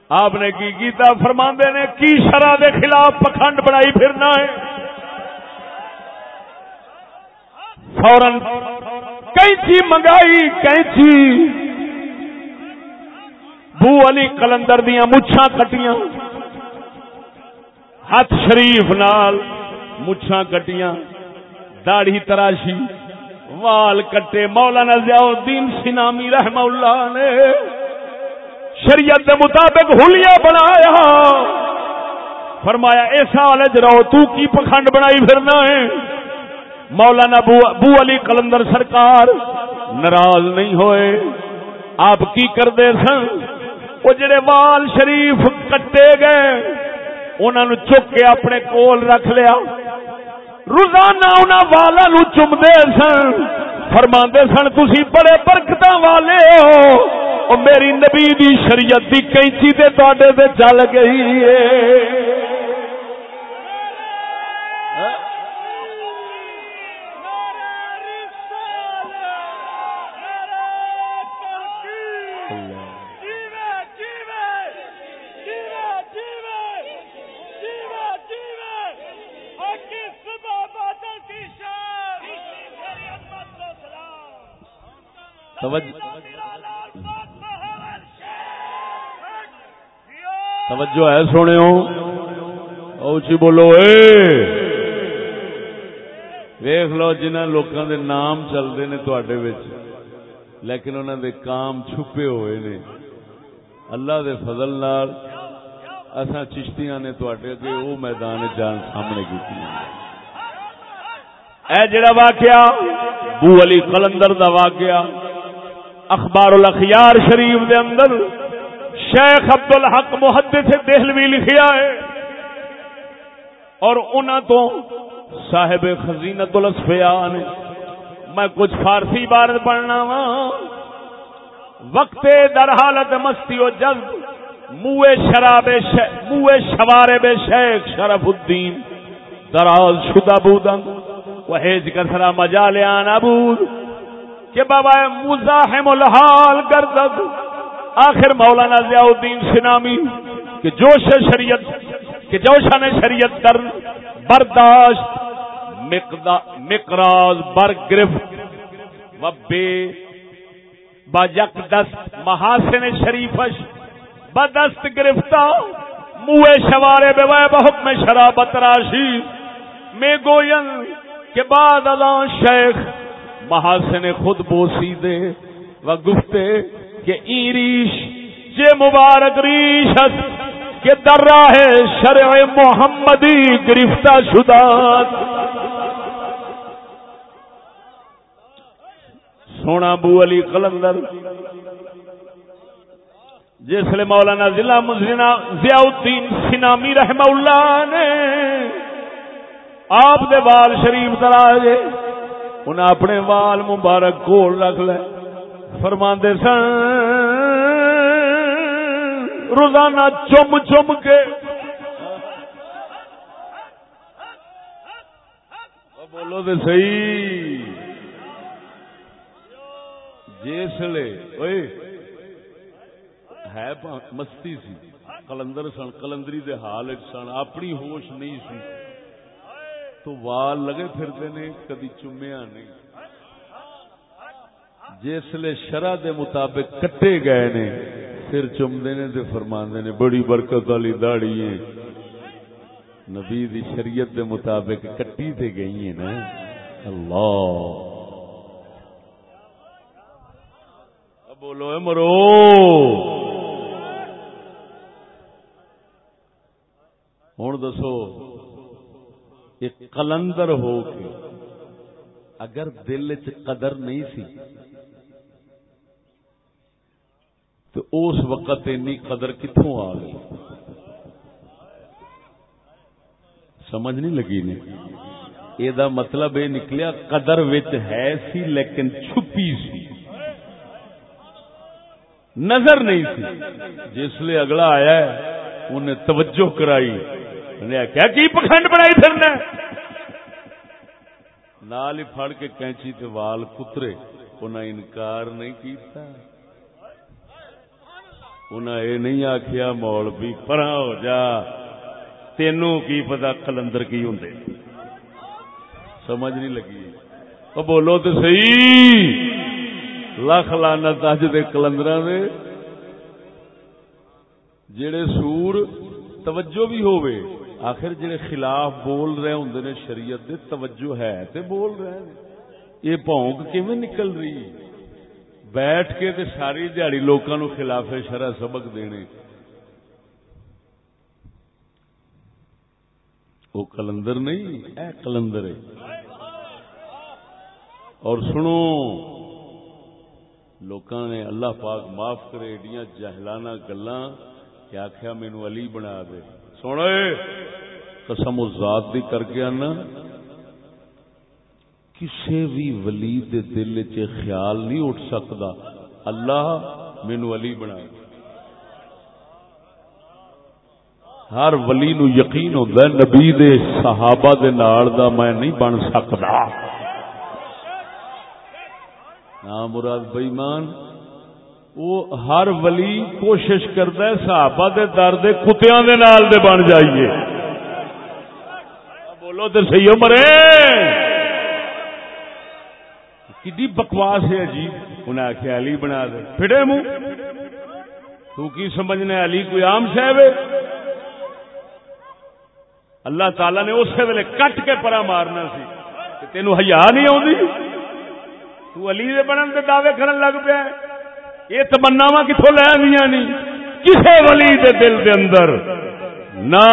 آپ نے کی کیتا؟ فرماندے نے، کی شرح دے خلاف پکھنڈ بنائی پھرنا ہے؟ فورن کینچی منگائی، کینچی۔ بو علی کلندر دیا مچھا کٹیاں۔ ہاتھ شریف نال مچھا کٹیاں۔ داڑھی تراشی۔ وال کٹے مولانا ضیاء الدین سنامی رحم اللہ نے شریعت کے مطابق ہولیا بنایا۔ فرمایا ایسا والے رہو تو کی پکھنڈ بنائی پھرنا ہے؟ مولانا بو, بو علی کلندر سرکار ناراض نہیں ہوئے۔ آپ کی کرتے سن؟ وہ جڑے وال شریف کٹے گئے انہوں چک کے اپنے کول رکھ لیا۔ روزانہ انہوں والا نو چومتے سن فرما سن تھی بڑے برکت والے ہو۔ میری نبی دی شریعت دی کینچی تے تے چل گئی ہے۔ توجہ ہے سونے اچھی بولو، اے! ویخ لو جنہ لوکاں دے نام چلتے نے تڈے لیکن انہوں دے کام چھپے ہوئے نے۔ اللہ دے فضل نال اساں چشتیاں نے تڈے اگے وہ میدان جان سامنے کی اے جڑا واقعہ، بو علی قلندر دا واقعہ، اخبار الاخیار شریف دے اندر شیخ عبد الحق محدث دہلوی لکھیا ہے۔ اور انہاں تو صاحب خزینت الاسفیاء نے میں کچھ فارسی بار پڑھنا وا۔ وقت در حالت مستی و جذب موے شراب موے شوارے بے شیخ شرف الدین۔ دراز شدہ بودن، وحیج کسرا مجالیان ابود کہ بابا مزاحم الحال گردد۔ آخر مولانا ضیاء الدین سنامی، کہ جوش شریعت، کہ جوشا نے شریعت در برداشت مقراض بر گرفت و بے با یک دست محاسن شریفش، بدست گرفتا موے شوارے بے بحکم شرابت راشی۔ میں گوین کہ بعد ازان شیخ محاسن خود بوسی دے و گفتے کہ ایریش جے مبارک ریش کہ در راہ شرع محمدی گرفتہ شدہ۔ سونا بو علی قلندر، جس لیے مولانا ضلع مزینہ ضیاء الدین سنامی رحمہ اللہ نے آپ دے وال شریف تراجے انہیں اپنے وال مبارک کول رکھ لے۔ فرما سن، روزانہ چم چم کے۔ بولو تو سی جسے ہے مستی سی۔ کلندر سن، کلندری دے حال سن۔ اپنی ہوش نہیں سی۔ تو وال لگے پھرتے نے، کدی چومیا نہیں۔ جسے شرح دے مطابق کٹے گئے نے، سر چمدے نے تے فرماندے نے، بڑی برکت والی داڑی ہے۔ نبی دی شریعت دے مطابق کٹی تے گئی ہے نا۔ اللہ۔ بولو، اے مرو۔ ہوں دسو، ایک کلندر ہو کے اگر دل چ قدر نہیں سی تو اس وقت اینی قدر کتوں آ گئی؟ سمجھ نہیں لگی نے؟ یہ مطلب یہ نکلیا، قدر وچ ہے سی لیکن چھپی سی۔ نظر نہیں سی۔ جس لیے اگلا آیا ہے انہیں توجہ کرائی۔ انہیں کیا کی پکھنڈ بنائی پھرنا نال ہی پھڑ کے کینچی تے وال کترے انہاں انکار نہیں کیتا۔ انہاں اے نہیں آکھیا مولوی پراں ہو جا۔ تینوں کی پتا کلندر کی ہوں سمجھ نہیں لگی۔ او بولو تو صحیح۔ لکھ لانا اج دے کلندر دے۔ جڑے سور توجہ بھی ہوئے آخر جڑے خلاف بول رہے ہوں نے شریعت دے، توجہ ہے تے بول رہے ہیں۔ یہ پونک کیویں نکل رہی؟ بیٹھ کے تے ساری دیہڑی لوکاں نو خلاف شرع سبق دینے۔ وہ کلندر نہیں، اے کلندر ہے۔ اور سنو، لوکاں نے اللہ پاک معاف کرے، ایڈیاں جہلانہ گلاں کہ آخیا مینو علی بنا دے۔ سونے قسم ذات دی کر کے آنا۔ کسے بھی ولی دے دل چ خیال نہیں اٹھ سکتا اللہ مینو علی بنا ہر ولی نو یقین ہوتا ہے، نبی دے صحابہ دے نال دا میں نہیں بن سکتا نام مراد بئیمان وہ ہر ولی کوشش کرتا ہے، صحابہ دے در دے کتیاں دے نال دے بن جائیے۔ بولو تو صحیح مرے۔ کی بکواس ہے عجیب؟ انہیں آخیا علی بنا دے۔ پھڑے منہ۔ تو کی سمجھنے علی کوئی عام شہب ہے؟ اللہ تعالی نے اسی ویلے کٹ کے پرا مارنا سی تینوں ہیا نہیں آتی تو علی دے بنن دے دعوے کرن لگ پیا یہ تمنا کتوں لے آنیا نہیں۔ کسے ولی دے دل دے اندر نہ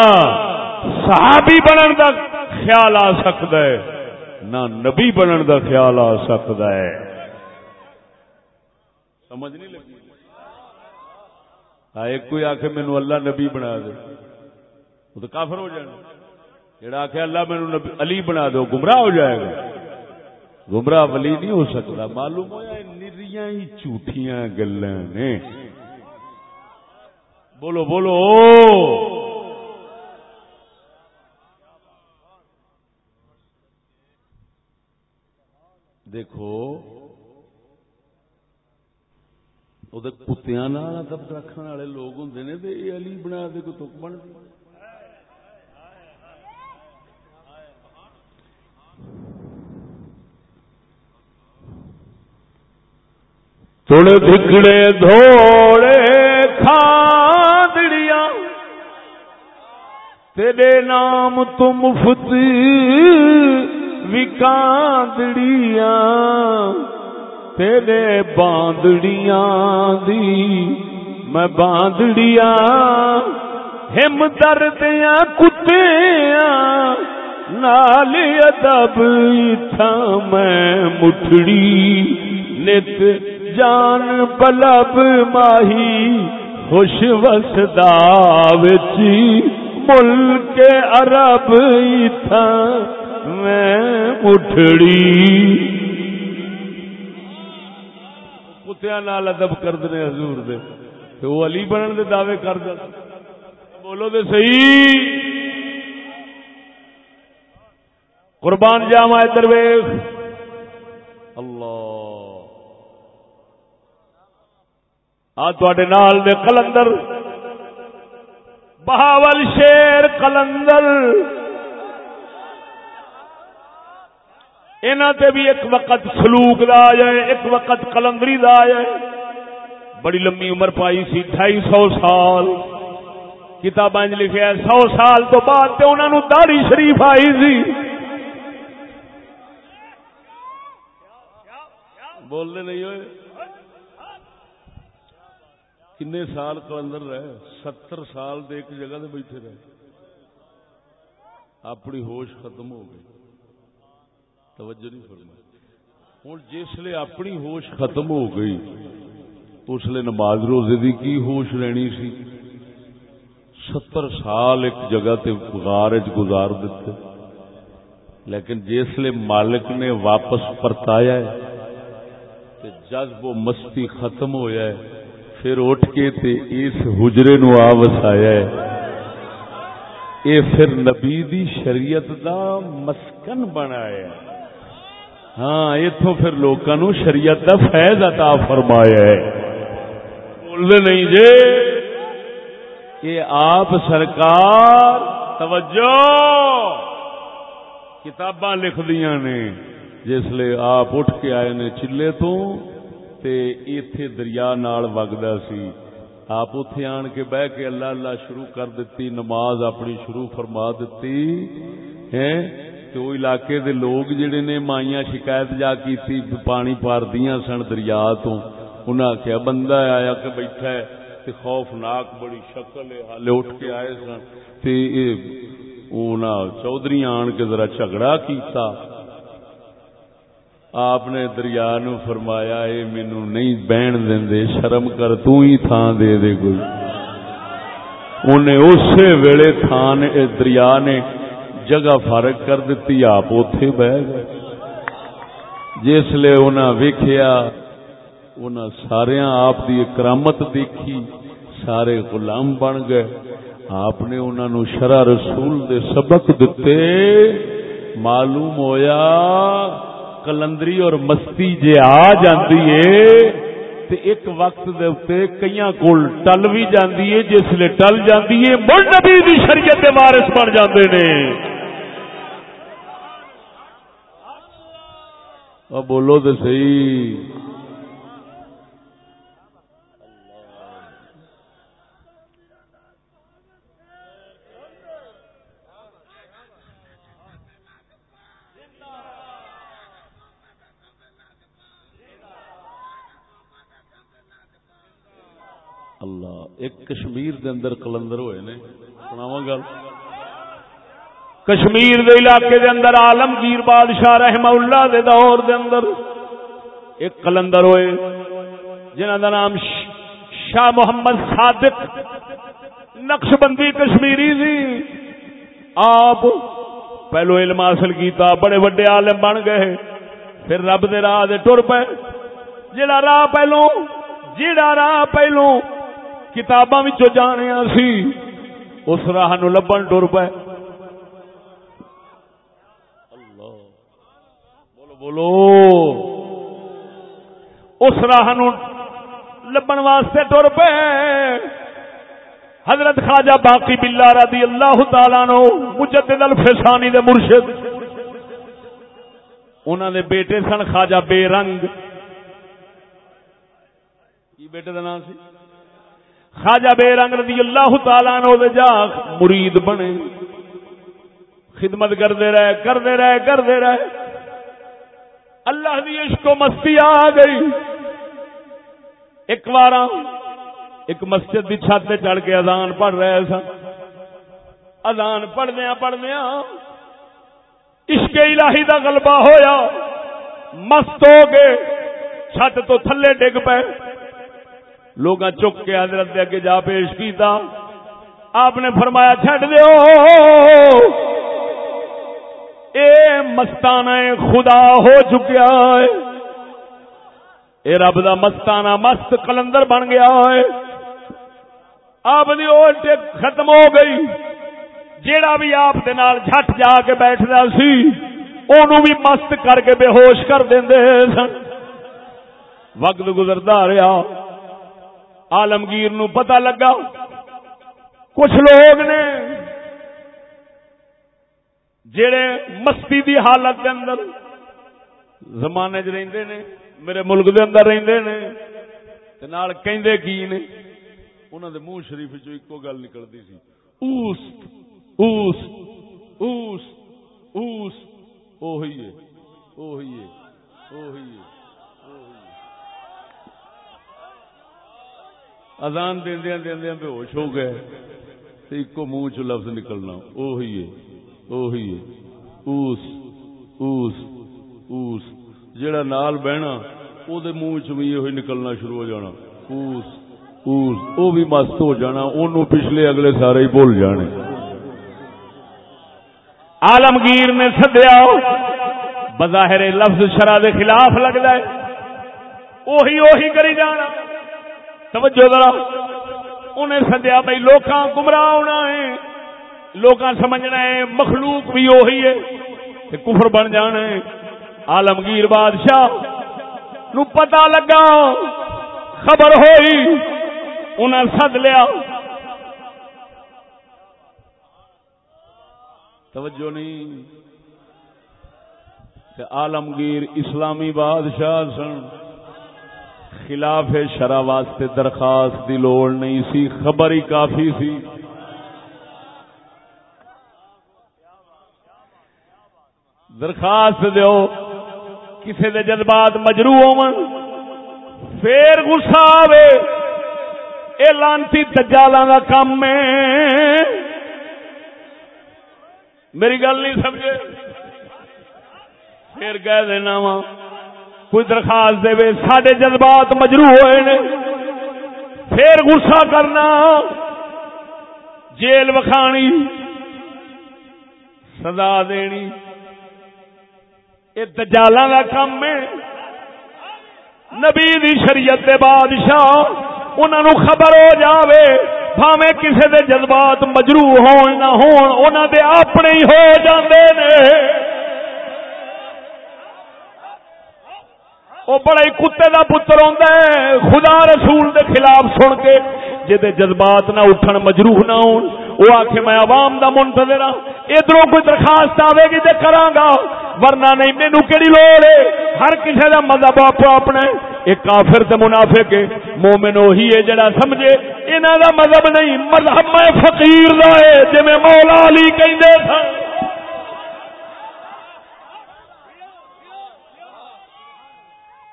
صحابی بنن دا خیال آ سکتا ہے۔ نہ نبی بنن دا خیال آ سکتا ہے۔ سمجھ نہیں لگی؟ ایک کوئی آ کے مینو اللہ نبی بنا دے۔ وہ تو کافر ہو جانا جڑا آخ اللہ میرے علی بنا دو گمراہ ہو جائے گا گمراہ ولی نہیں ہو سکتا۔ معلوم ہوا نریاں ہی جھوٹیاں گلا نے۔ بولو بولو۔ دیکھو وہ کتیا ادب رکھنے والے لوگ ہوں نے یہ علی بنا دے کو تک بن تھوڑے دکڑے دھوڑے کھاندڑیاں تیرے نام تو مفت وکاندڑیاں تیرے باندڑیاں دی میں باندڑیاں ہم دردیاں کتیاں نال ادب تھا میں مٹھڑی نت جان بلب ماہی خوش وسدا ملک عرب تھا میں اٹھڑی کتیا نال ادب کرتے حضور دے۔ تو وہ علی بنن دے دعوے کر دے بولو دے صحیح۔ قربان جاوا ادھر ویخ اللہ نال دے کلندر بہاول شیر کلندر تے بھی ایک وقت سلوک دا جائے ایک وقت کلندری دا جائے بڑی لمبی عمر پائی سی، ڈھائی سو سال۔ کتاب لکھا سو سال تو بعد تے انہوں داری شریف آئی سی۔ بولنے نہیں ہوئے۔ کنے سال کلندر رہے، ستر سال دے ایک جگہ دے بیٹھے رہے۔ اپنی ہوش ختم ہو گئی۔ توجہ نہیں فرمائی۔ ہوں جسے اپنی ہوش ختم ہو گئی، اس لیے نماز روزے دی کی ہوش رہنی سی؟ ستر سال ایک جگہ تے غار گزار دیتے۔ لیکن جسے مالک نے واپس پرتایا ہے جذب و مستی ختم ہویا ہے، پھر اٹھ کے تے اس حجرے نو آ وسایا ہے۔ اے پھر نبی دی شریعت دا مسکن بنایا ہاں اتوں پھر لوگوں شریعت کا فیض عطا فرمایا ہے۔ بولتے نہیں جی یہ آپ سرکار، توجہ! کتاباں لکھ دیا نے، جس آپ اٹھ کے آئے نے چلے تو، تے ایتھے دریا نال وگدا سی۔ آپ اتے آن کے بہ کے اللہ اللہ شروع کر دیتی، نماز اپنی شروع فرما دیتی، ہیں؟ ہے تو علاقے دے لوگ جڑے نے مائیاں شکایت جا کی پانی پار دیاں سن دریا تو انہاں آخیا بندہ آیا کہ بیٹھا ہے تے خوفناک بڑی شکل ہے حالے اٹھ کے آئے سن تے چودھری آن کے ذرا جھگڑا کیتا آپ نے دریا نو فرمایا اے مینو نہیں بہن دے شرم کر تو ہی تھان دے دے کوئی انہیں اسی ویلے تھان دریا نے جگہ فارغ کر دیتی، آپ اتے بہ گئے۔ جس لیے انہاں ویکھیا، انہاں سارے آپ دی کرامت دیکھی، سارے غلام بن گئے۔ آپ نے انہوں نے شرع رسول دے سبق دیتے معلوم ہویا، کلندری اور مستی جے آ جاندی ہے، تے ایک وقت دے اوتے کئیاں کول ٹل بھی جاندی ہے، جس لے ٹل جاندی ہے، مڑ نبی دی شریعت دے وارث بن جاندے نے۔ بولو تے صحیح۔ اللہ ایک کشمیر دے اندر کلندر ہوئے نے سناواں گل۔ کشمیر دے علاقے دے اندر عالمگیر بادشاہ رحمہ اللہ دے دور دے اندر ایک کلندر ہوئے جنہ دا نام شاہ محمد صادق۔ نقش بندی کشمیری سی آپ پہلو علم حاصل کیتا، بڑے بڑے عالم بن گئے۔ پھر رب دے راہ دے ٹر پے۔ جڑا راہ پہلو جڑا راہ پہلو کتاباں جانے سی، اس راہ نو لبن ٹر پے۔ بولو۔ اس راہ لبن واسطے ٹر پے۔ حضرت خواجہ باقی بلا رضی اللہ تعالی نو مجدد الفسانی دے مرشد۔ انہوں نے بیٹے سن خواجہ بے رنگ۔ کی بیٹے کا نام سی؟ خواجہ بے رنگ رضی اللہ تعالیٰ نو دے جا مرید بنے۔ خدمت کرتے رہے کرتے رہے کرتے رہے۔ اللہ دی عشق و مستی آ گئی۔ ایک بار ایک مسجد کی چھت چڑھ کے ادان پڑھ رہے سن۔ ادان پڑھدیا پڑھدیا عشق الہی دا غلبہ ہویا۔ مست ہو گئے۔ چھت تو تھلے ڈگ پے۔ لوگ چک کے حضرت دے اگے جا پیش کیتا۔ آپ نے فرمایا چھڈ دیو۔ اے مستانہ خدا ہو چکیا ہے۔ اے رب دا مستانہ مست کلندر بن گیا ہے۔ آپ دی اولٹ ختم ہو گئی۔ جیڑا بھی آپ دے نال جھٹ جا کے بیٹھدا سی، اونوں بھی مست کر کے بے ہوش کر دیندے سن۔ وقت گزردا رہا آلمگیر نو پتا لگا۔ کچھ لوگ نے جڑے مستی دی حالت کے اندر زمانے چ رہندے نے، میرے ملک دے اندر رہندے نے، تے نال کہندے کی نے، انہاں دے منہ شریف چوں ایکو گل نکلدی سی۔ اوس اوس اوس اوس اوہی ہے اوہی ہے اوہی ہے ازان دیا دیا بے ہوش ہو گئے، تے ایک منہ چ لفظ نکلنا، اوہی ہے۔ اوہی ہے اوس اوس اوس جڑا نال بہنا او دے منہ چ بھی یہ نکلنا شروع ہو جانا اوس اوس او بھی مست ہو جانا اونوں پچھلے اگلے سارے ہی بھول جانے عالمگیر نے سدیا بظاہر لفظ شرع دے خلاف لگتا ہے اوہی اوہی کری جانا توجہ ذرا انہیں سدیا بھائی لوگ گمراہ ہونا ہے لوگ سمجھنا ہے، مخلوق بھی وہی ہے کفر بن جانا ہے۔ آلمگیر بادشاہ نو پتا لگا، خبر ہوئی انہیں سد لیا۔ توجہ نہیں۔ آلمگیر اسلامی بادشاہ سن، خلاف شرع واسطے درخواست دی لوڑ نہیں سی، خبر ہی کافی سی۔ درخواست دیو کسی دے جذبات مجرو ہو پھر گسا آئے یہ لانتی دجالاں کا کام ہے۔ میری گل نہیں سمجھے۔ پھر کہہ دینا وا، کوئی درخواست دے سڈے جذبات مجرو ہوئے نے۔ پھر غصہ کرنا۔ جیل وکھانی۔ سزا دینی۔ یہ دجالا کا کام ہے۔ نبی دی شریعت دے بادشاہ انہوں خبر ہو جاوے بھاوے کسے دے جذبات مجرو ہون نہ ہون انہوں دے اپنے ہی ہو جاندے نے۔ وہ بڑا ہی کتے دا پتر ہوندا ہے، خدا رسول دے خلاف سن کے جے جذبات نہ اٹھن مجروح نہ ہون۔ وہ آخ میں عوام دا منتظر ہاں ادھر کوئی درخواست آئے گی تو کرا گا۔ ورنہ نہیں مینو کہڑی لوڑ ہے؟ ہر کسی کا مذہب آپ اپنا ایک کافر تے منافق ہے۔ مومن وہی ہے جڑا سمجھے۔ انہاں دا مذہب نہیں، مذہب میں فقیر دا ہے جے میں مولا علی کہندے سن۔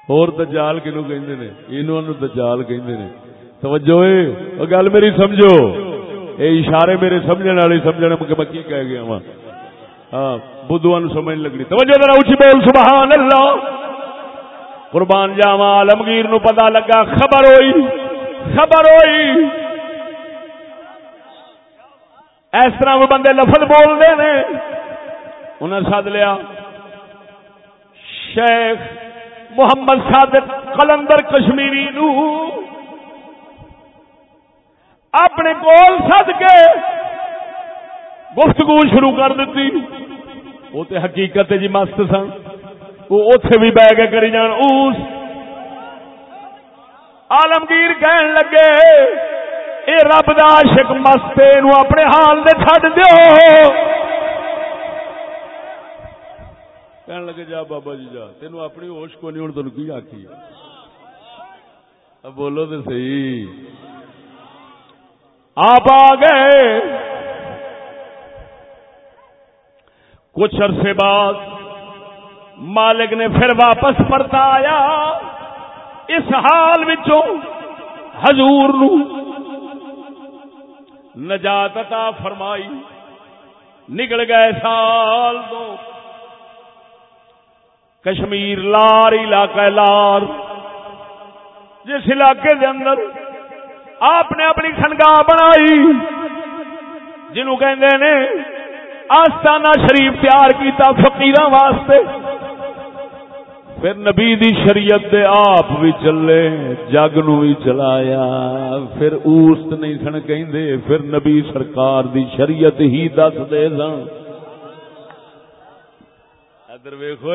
اور دجال کنو کہندے نے؟ انہاں نو دجال کہندے نے۔ توجہ اے او گل میری سمجھو۔ اے اشارے میرے سمجھنے والے سمجھنے کہ میں کی کہہ گیا ہوں ہاں۔ بدھو سمجھ لگنی۔ توجہ ذرا اچھی بول، سبحان اللہ۔ قربان جاوا عالمگیر نو پتا لگا، خبر ہوئی خبر ہوئی۔ اس طرح وہ بندے لفظ بولتے ہیں انہیں سد لیا۔ شیخ محمد صادق قلندر کشمیری نو۔ اپنے کول سد کے گفتگو شروع کر دیتی۔ وہ تے حقیقت جی مست سن۔ وہ اتے بھی بہ کے کری جان۔ اس آلمگیر کہن لگے، اے رب دا عاشق مستے نو اپنے حال دے چھڈ دیو۔ کہن لگے، جا بابا جی جا۔ تینو اپنی ہوش کو نہیں ہوں تین کی آخی بولو تو صحیح۔ آپ آ گئے۔ کچھ عرصے بعد مالک نے پھر واپس پرتایا۔ اس حال وچوں حضور نو نجات عطا فرمائی۔ نکل گئے سال دو۔ کشمیر لار، علاقہ لار۔ جس علاقے دے اندر آپ نے اپنی خنگاہ بنائی، جنہوں کہندے نے آستانہ شریف تیار کیتا فقیراں واسطے۔ پھر نبی دی شریعت دے آپ بھی چلے، جگ نو بھی چلایا، پھر اوست نہیں سن کہندے، پھر نبی سرکار دی شریعت ہی دس دے سن۔ ادھر ویکھو،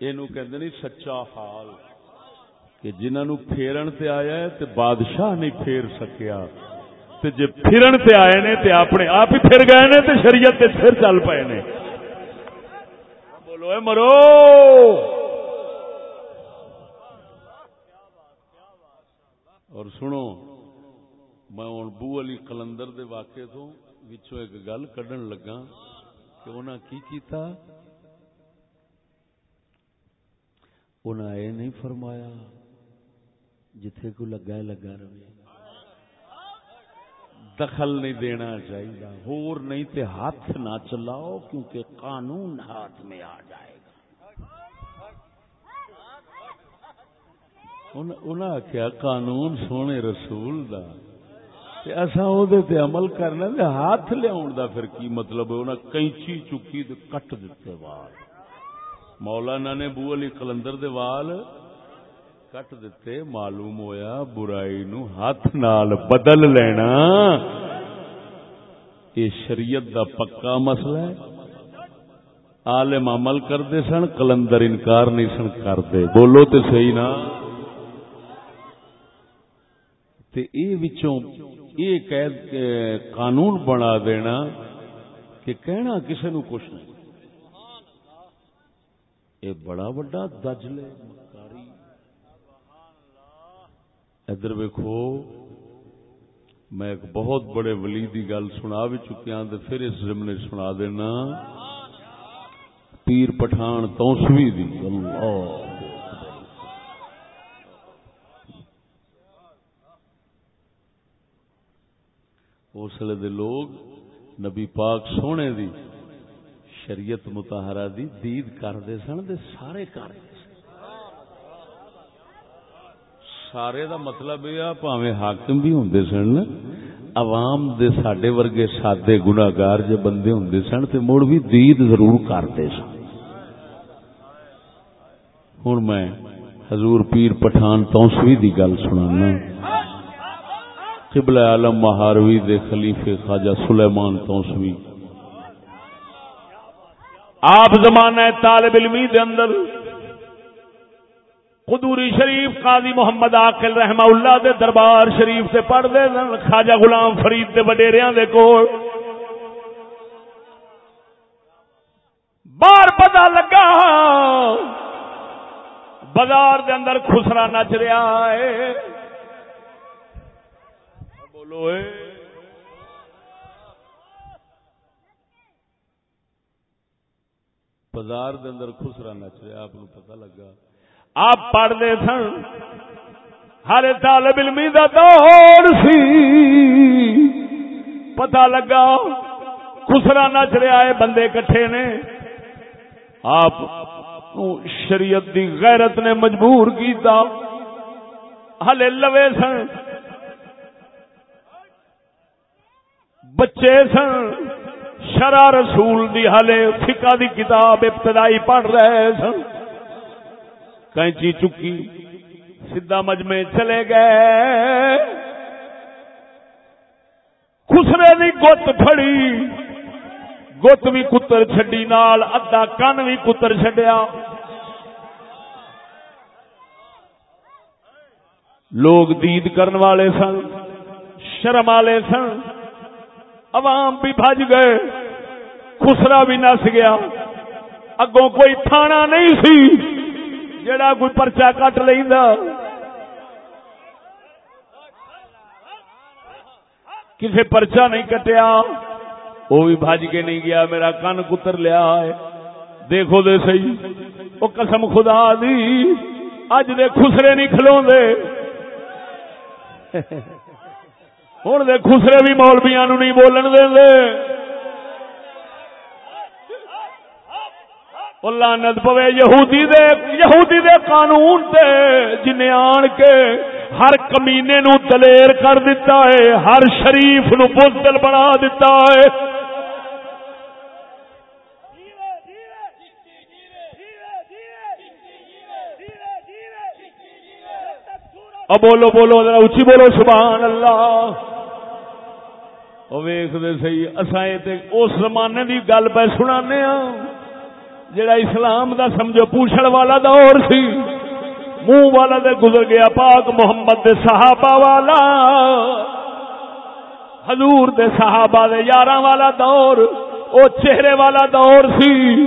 اینو کہندے نہیں سچا حال، کہ جنہوں پھیرن تے آیا ہے تے بادشاہ نہیں پھیر سکیا۔ تے جے پھرن تے آئے نے تے اپنے آپ ہی پھر گئے نے تے شریعت تے پھر چل پائے نے۔ بولو اے مرو۔ اور سنو، میں ہوں بو علی کلندر دے واقعے تو وچوں ایک گل کڈن لگا کہ انہاں کی کیتا؟ انہاں اے نہیں فرمایا، جتھے کو لگا ہے لگا رہے۔ دخل نہیں دینا چاہیے۔ ہور نہیں تے ہاتھ نہ چلاؤ کیونکہ قانون ہاتھ میں آ جائے گا۔ انہاں آخیا قانون سونے رسول دا۔ اصا تے عمل کرنا تے ہاتھ لیا پھر کی مطلب انہیں کینچی چکی تے کٹ دیتے وال۔ مولانا نے بو علی کلندر دے وال کٹ دیتے معلوم ہویا برائی نو ہاتھ نال بدل لینا یہ شریعت دا پکا مسئلہ ہے عالم عمل کرتے سن کلندر انکار نہیں سن کرتے بولو تو صحیح نا تے اے وچوں اے قید قانون بنا دینا کہ کہنا کسے نو کچھ نہیں اے بڑا بڑا دجل ہے مکاری ادھر ویکھو، میں ایک بہت بڑے ولی دی گل سنا بھی چکیا ہاں، تے پھر اس ضمن سنا دینا، پیر پٹھان توسوی دی۔ اللہ۔ اسلے دے لوگ نبی پاک سونے دی شریعت متحرہ دی دید کرتے سن دے سارے کرتے سارے دا مطلب یہ پاوے حاکم بھی ہوں سن، عوام دے ساڈے ورگے سادے گناگار جو بندے ہوں سن، تے مڑ بھی دید ضرور کرتے سن۔ ہوں میں حضور پیر پٹھان توسوی دی گل سنانا۔ قبل عالم مہاروی دے خلیفے خواجہ سلیمان توسوی۔ آپ زمانہ طالب علمی دے اندر قدوری شریف قاضی محمد عاقل رحمہ اللہ دے دربار شریف سے پڑھ دے خواجہ غلام فرید دے وڈیریاں دے کول۔ بار پتا لگا۔ بازار دے اندر خسرا نچ رہا ہے۔ بولو اے۔ بازار دے اندر خسرا نچ رہا آپ کو پتا لگا۔ آپ پڑھتے سن۔ ہر طالب علمی دا دور سی۔ پتا لگا خسرا نچ رہا ہے، بندے کٹھے نے۔ آپ شریعت دی غیرت نے مجبور کیتا۔ ہلے لوے سن۔ بچے سن۔ شرع رسول دی ہلے فقہ دی کتاب ابتدائی پڑھ رہے سن۔ کینچی چکی سیدا مجمے چلے گئے۔ خسرے دی گت پھڑی گت بھی کتر چڈی نال ادھا کن بھی کتر چڈیا لوگ دید کرن والے سن، شرم والے سن، عوام بھی بج گئے خسرا بھی نس گیا۔ اگوں کوئی تھانا نہیں سی۔ جڑا کوئی پرچا کٹ لینا کسے پرچا نہیں کٹیا۔ وہ بھی بج کے نہیں گیا، میرا کن کتر لیا ہے۔ دیکھو دے سی وہ قسم خدا دی، اج دے خسرے نہیں کھلو دے ہوں دے خسرے بھی مولبیاں نہیں بولن دے دے لانت پوے یہودی دے یہودی دے قانون تے جن آن کے ہر کمینے نو دلیر کر دیتا ہے، ہر شریف نو بزدل بنا دیتا ہے۔ اب بولو بولو، ذرا اچھی بولو، سبحان اللہ۔ ویخ دے سی اصا اس زمانے دی گل پہ سنانے ہاں۔ جڑا اسلام دا سمجھو، پوچھڑ والا دور سی۔ منہ والا دے گزر گیا پاک محمد دے صحابہ والا۔ حضور دے صحابہ دے یاراں والا دور او چہرے والا دور سی۔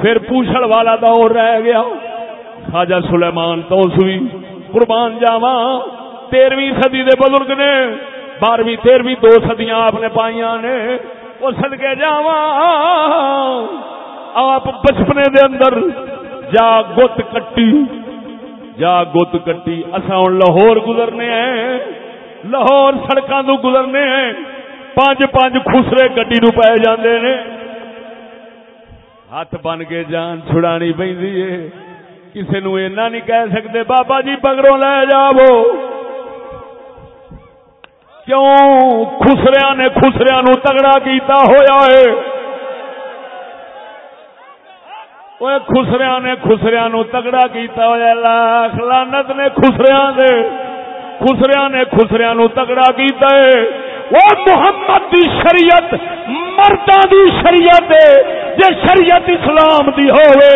پھر پوچھڑ والا دور رہ گیا۔ خواجہ سلیمان تو سوی قربان جاوا تیرویں صدی دے بزرگ نے، بارہویں، تیرویں دو صدیاں آپ نے پائیاں نے۔ وہ سدکے جاوا آپ بچپنے دے اندر جا گت کٹی، جا گت کٹی۔ اصا ہوں لاہور گزرنے ہیں، لاہور سڑکاں تو گزرنے ہیں۔ پانچ پانچ خسرے گڈی نو پی جاندے نے۔ ہاتھ بن کے جان چھڑانی پہ کسی نو اینا نہیں کہہ سکتے، بابا جی پگڑوں لے جاو کیوں؟ خسریا نے خسریا نو تگڑا کیتا ہویا ہے۔ وہ خسریا نے خسریا نو تگڑا کیتا ہوا لاکھ لانت نے خسریا دے خسریا نے خسریا نو تگڑا کیتا ہے وہ محمد دی شریعت مردوں دی شریعت ہے جے شریعت اسلام دی ہوئے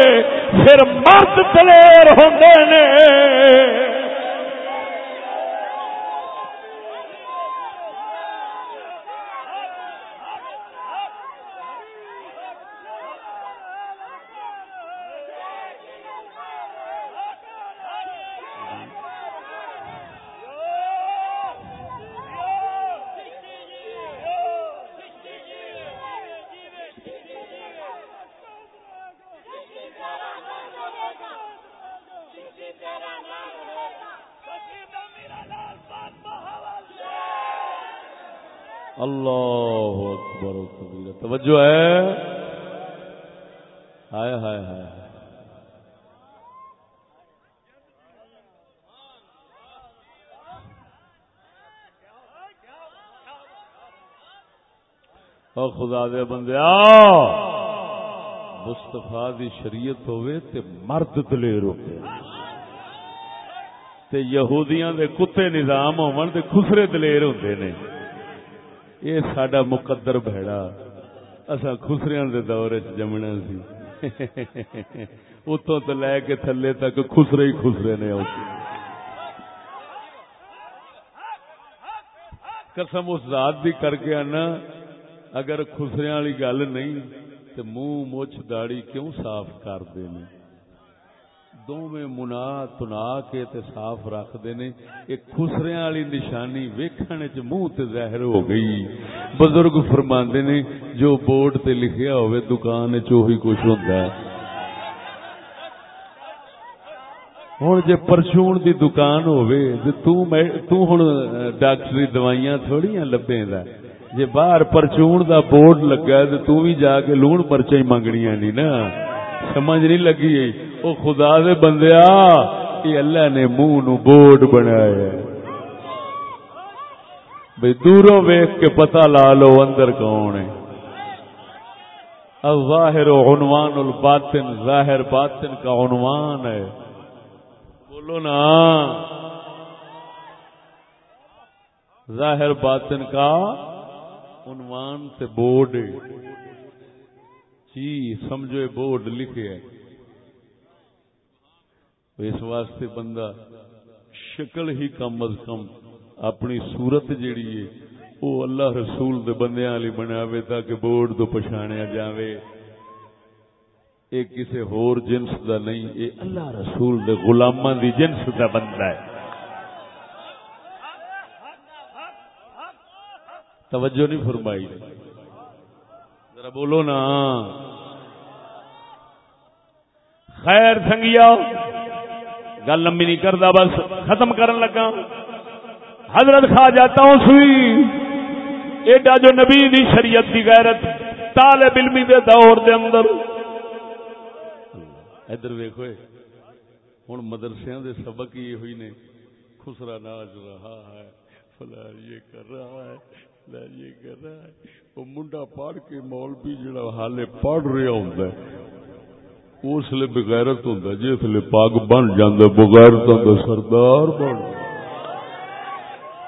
پھر مرد دلیر ہوندے نے اللہ اکبر کبیر. توجہ ہے؟ ہائے ہائے ہائے او خدا دے بندے مستفا دی شریعت ہوے تے مرد دلیر ہوے تے یہودیاں دے کتے نظام ہون تے خسرے دلیر ہوندے نے. یہ سڈا مقدر بہڑا اصا خسریا دے دور چ جمنا سی۔ اتوں تو لے کے تھلے تک خسرے ہی خسرے نے قسم اس ذات بھی کر کے آنا، اگر خسریا والی گل نہیں تو منہ مچھ داڑی کیوں صاف کرتے ہیں دونوں منا تنا کے تے صاف رکھتے نے ایک خسریا والی نشانی ویکھن چ منہ تے ظاہر ہو گئی بزرگ فرماندے نے جو بورڈ تے لکھیا ہوئے دکان چوہی کچھ ہوتا ہے ہوں جی پرچون دی دکان ہوے تو ڈاکٹری دوائیاں تھوڑی لبے دا جی باہر پرچون دا بورڈ لگا تو تو بھی جا کے لون پرچا ہی منگنیاں نہیں نا سمجھ نہیں لگی او خدا دے بندیا یہ اللہ نے منہ نو بورڈ بنایا بھئی دوروں ویخ کے پتہ لا لو اندر کون ہے۔ الظاہر عنوان الباطن، ظاہر باطن کا عنوان ہے۔ بولو نا۔ ظاہر باطن کا عنوان تے بورڈ جی سمجھو بورڈ لکھے ہے۔ اس واسطے بندہ شکل ہی کم از کم اپنی صورت جیڑی ہے، وہ اللہ رسول دے بندیاں والی بناوے تاکہ بورڈ تو پچھاڑیا جاوے۔ یہ کسی ہور جنس دا نہیں یہ اللہ رسول دے غلاماں دی جنس دا بندہ ہے۔ توجہ نہیں فرمائی۔ ذرا بولو نا۔ خیر سنگیا گل لمبی نہیں کرتا بس ختم کرن لگا۔ حضرت کھا جاتا ہوں سوئی ایڈا جو نبی دی شریعت کی غیرت طالب علمی دے دور دے اندر۔ ادھر ویکو ہوں مدرسے دے سبق ہی ہوئی نے، خسرا ناچ رہا ہے فلا یہ کر رہا ہے یہ کر رہا ہے۔ وہ منڈا پڑھ کے مولوی جڑا حالے پڑھ رہا ہوں اس لیے بغیرت ہوں جس لیے پگ بن جانا بغیرت ہوں سردار بن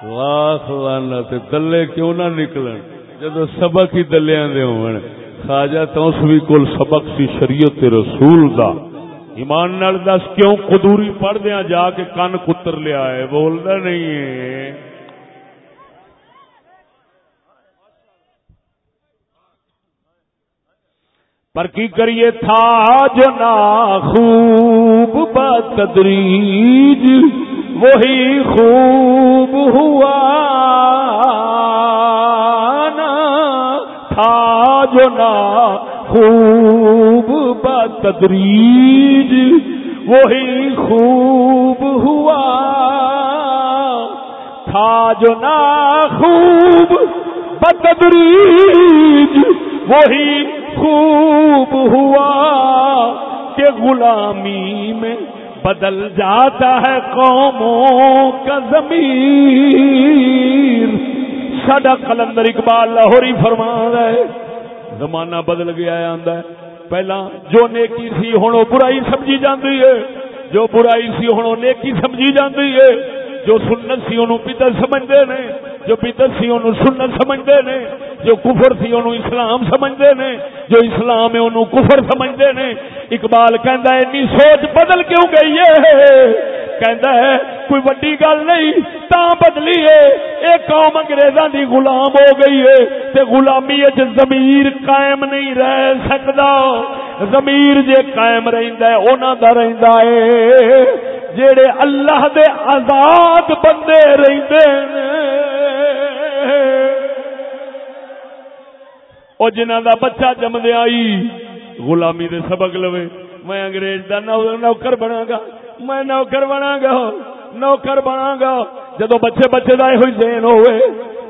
لاکھ لانا دلے کیوں نہ نکلن؟ جدو سبق ہی دلیا دے ہون۔ خواجہ تو اس بھی کول سبق سی شریعت رسول دا۔ ایمان نال دس کیوں قدوری پڑھ دیا جا کے کن کتر لیا ہے بولدا نہیں ہے۔ پر کی کریے تھا جو نا خوب بتدریج وہی خوب ہوا نا۔ تھا جو نا خوب بتدریج وہی خوب ہوا۔ تھا جو نا خوب بتدریج وہی خوب ہوا کہ غلامی میں بدل جاتا ہے قوموں کا ضمیر۔ سڈا کلندر اقبال لاہوری فرما ہے، زمانہ بدل گیا ہے پہلا جو نیکی سی ہوں برائی سمجھی جاتی ہے، جو برائی سی ہوں نیکی سمجھی جاتی ہے۔ جو سنت سی انہوں پیتر سمجھتے نے جو پیتر سی انہوں سنت سمجھتے نے جو کفر سی انہوں اسلام سمجھتے نے جو اسلام ہے انہوں کفر سمجھتے نے اقبال کہندا ہے سوچ بدل کیوں گئی ہے؟ کہندا ہے، کوئی وڈی گل نہیں، تا بدلی ہے۔ اے قوم انگریزاں دی غلام ہو گئی ہے۔ تے غلامی وچ ضمیر قائم نہیں رہ سکدا۔ ضمیر جے قائم رہندا ہے انہاں دا رہندا ہے۔ جڑے اللہ دے آزاد بندے رہندے نے او جنہاں دا بچہ جمدے آئی، غلامی دے سبق لوے۔ میں انگریز دا نوکر بنا گا میں نوکر بنا گا، نوکر بنا گا۔ جدو بچے بچے دا ہوئی ذہن ہوئے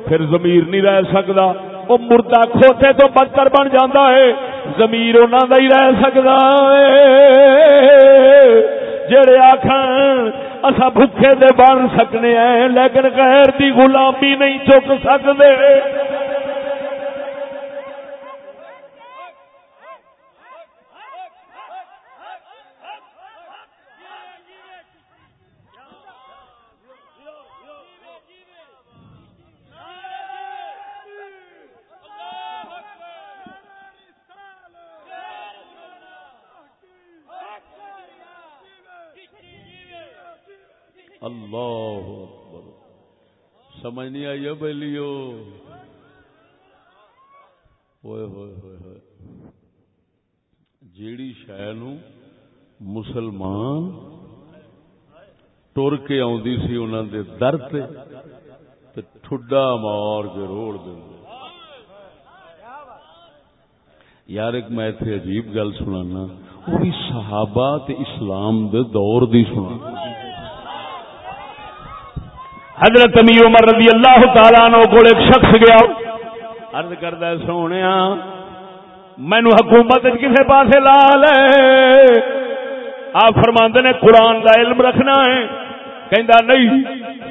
پھر ضمیر نہیں رہ سکدا۔ وہ مردہ کھوتے تو بدتر بن جاتا ہے، ضمیر انہوں دا ہی رہ سکدا ہے۔ جڑے آخر اصا بھوکے دے بن سکنے ہیں، لیکن غیر دی غلامی نہیں چک سکتے اللہ اکبر۔ سمجھ نہیں آئی بہلیو؟ ہوئے ہوئے ہوئے ہوئے۔ جیڑی شہ مسلمان ٹر کے آدھی سی انہوں دے در تے تے ٹھڈا مار کے روڑ دیں یار، ایک میں اتنے عجیب گل سنانا، وہ بھی صحابہ تے اسلام دے دور دی سنانا۔ حضرت امیر عمر رضی اللہ تعالیٰ عنہ کو ایک شخص گیا۔ عرض کردہ سونے مینو حکومت کسے پاسے لا لے۔ آپ فرماندے نے، قرآن دا علم رکھنا ہے۔ کہندا، نہیں۔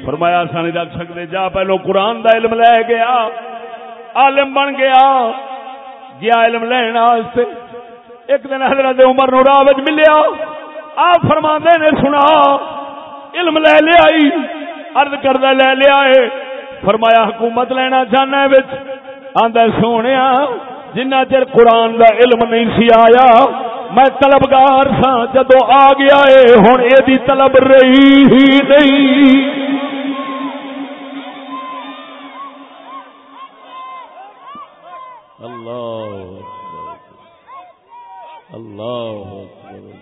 فرمایا سا نہیں رکھ سکتے۔ جا پہلو قرآن دا علم لے گیا، عالم بن گیا۔ گیا علم لینا ایک دن حضرت عمر نو راہ ملیا۔ آپ فرماندے نے، سنا، علم لے لیا ارد کردہ لے لیا ہے۔ فرمایا، حکومت لینا چاہنا آدھا سونے جنہ چر قرآن دا علم نہیں سی آیا۔ میں طلبگار سا جدو آ گیا ہے ہوں یہ طلب رہی ہی نہیں۔ اللہ اللہ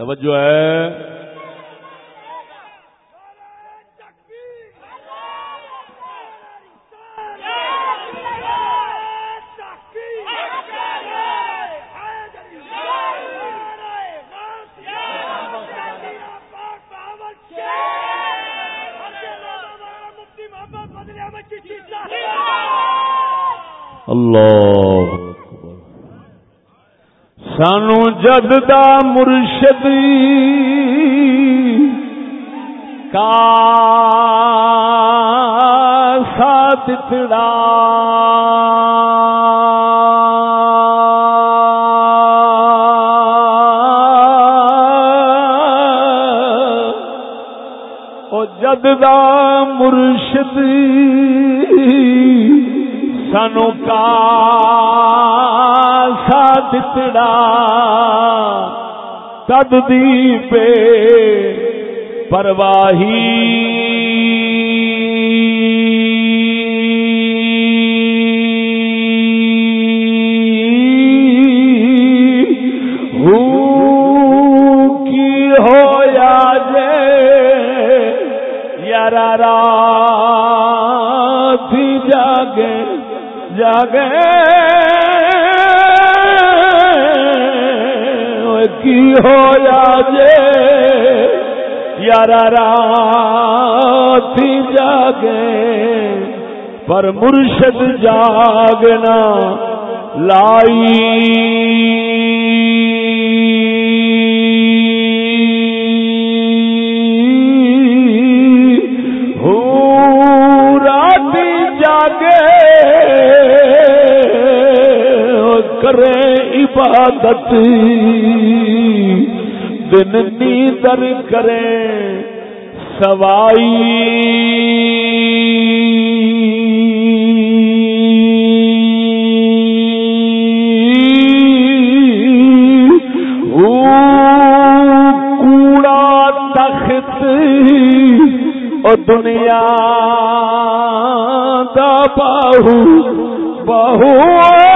توجہ ہے۔ اللہ سانو جد دا مرشد کا ساتھ تڑا۔ جد دا مرشد سانو کا دتڑا تد دی پہ پرواہی جاگے جاگے کی ہو جے یار رات جاگے پر مرشد جاگنا لائی۔ عبادت دن نیدر کرے کوڑا تخت او دنیا دا باہو باہو۔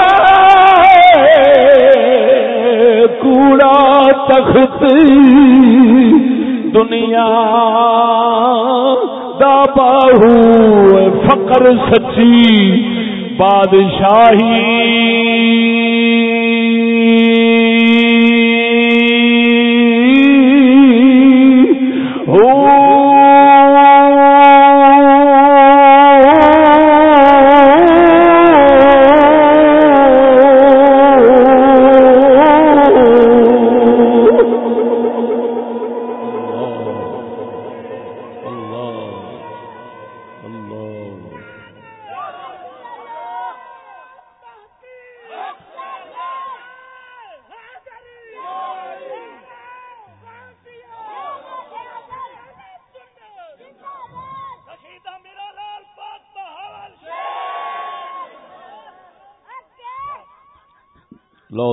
کوڑا تخت دنیا دا باہو فقر سچی بادشاہی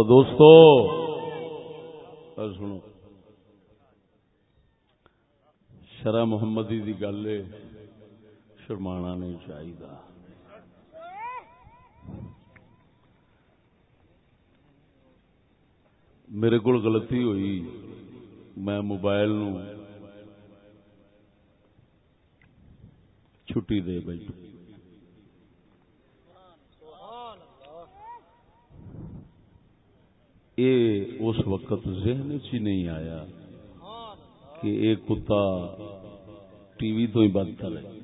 دوستو سنو۔ شرح محمدی دی گل شرمانا نہیں چاہیے میرے کو غلطی ہوئی، میں موبائل نو چھٹی دے بیٹھ اے اس وقت ذہن چ نہیں آیا کہ اے کتا ٹی وی تو ہی بدتر ہے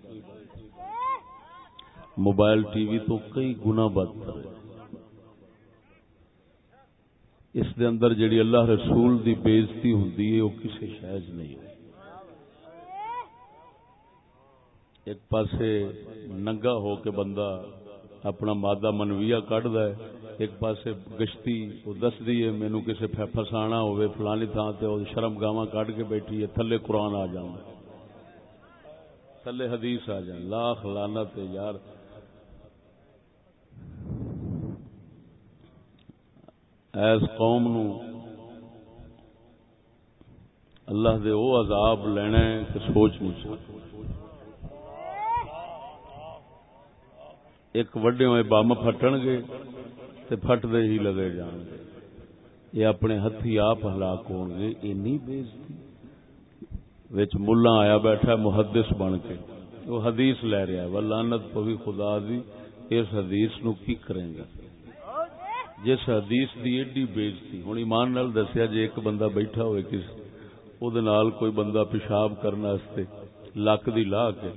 موبائل ٹی وی تو کئی گنا بدتر ہے اس دے اندر جڑی اللہ رسول دی بےزتی ہوں وہ کسی شہج نہیں ہے ایک پاسے ننگا ہو کے بندہ اپنا مادہ منویا کٹ ہے۔ ایک پاس گشتی وہ دس دی ہے مینو کسی فسانا ہوئے، فلانی تھان سے شرم گاواں کٹ کے بیٹھی ہے، تھلے قرآن آ جاؤں تھلے حدیث آ جائیں لاکھ لانت یار۔ ایس قوم نو اللہ دے او عذاب لینا ہے کہ سوچ نہیں ایک وڈے ہوئے بم پھٹن گے۔ تے پھٹ دے ہی لگے جان گے یہ اپنے ہتھی آپ ہلاک ہون گے۔ اینی بےزتی۔ وچ ملا آیا بیٹھا محدث بن کے۔ وہ حدیث لے رہا ہے۔ ولانت پوی خدا دی۔ اس حدیث نو کی کریں گا جس حدیث دی ایڈی بےزتی۔ ہن ایمان نال دسیا جے ایک بندہ بیٹھا ہوئے کس او دے نال کوئی بندہ پیشاب کرنا واسطے لک دی لا کے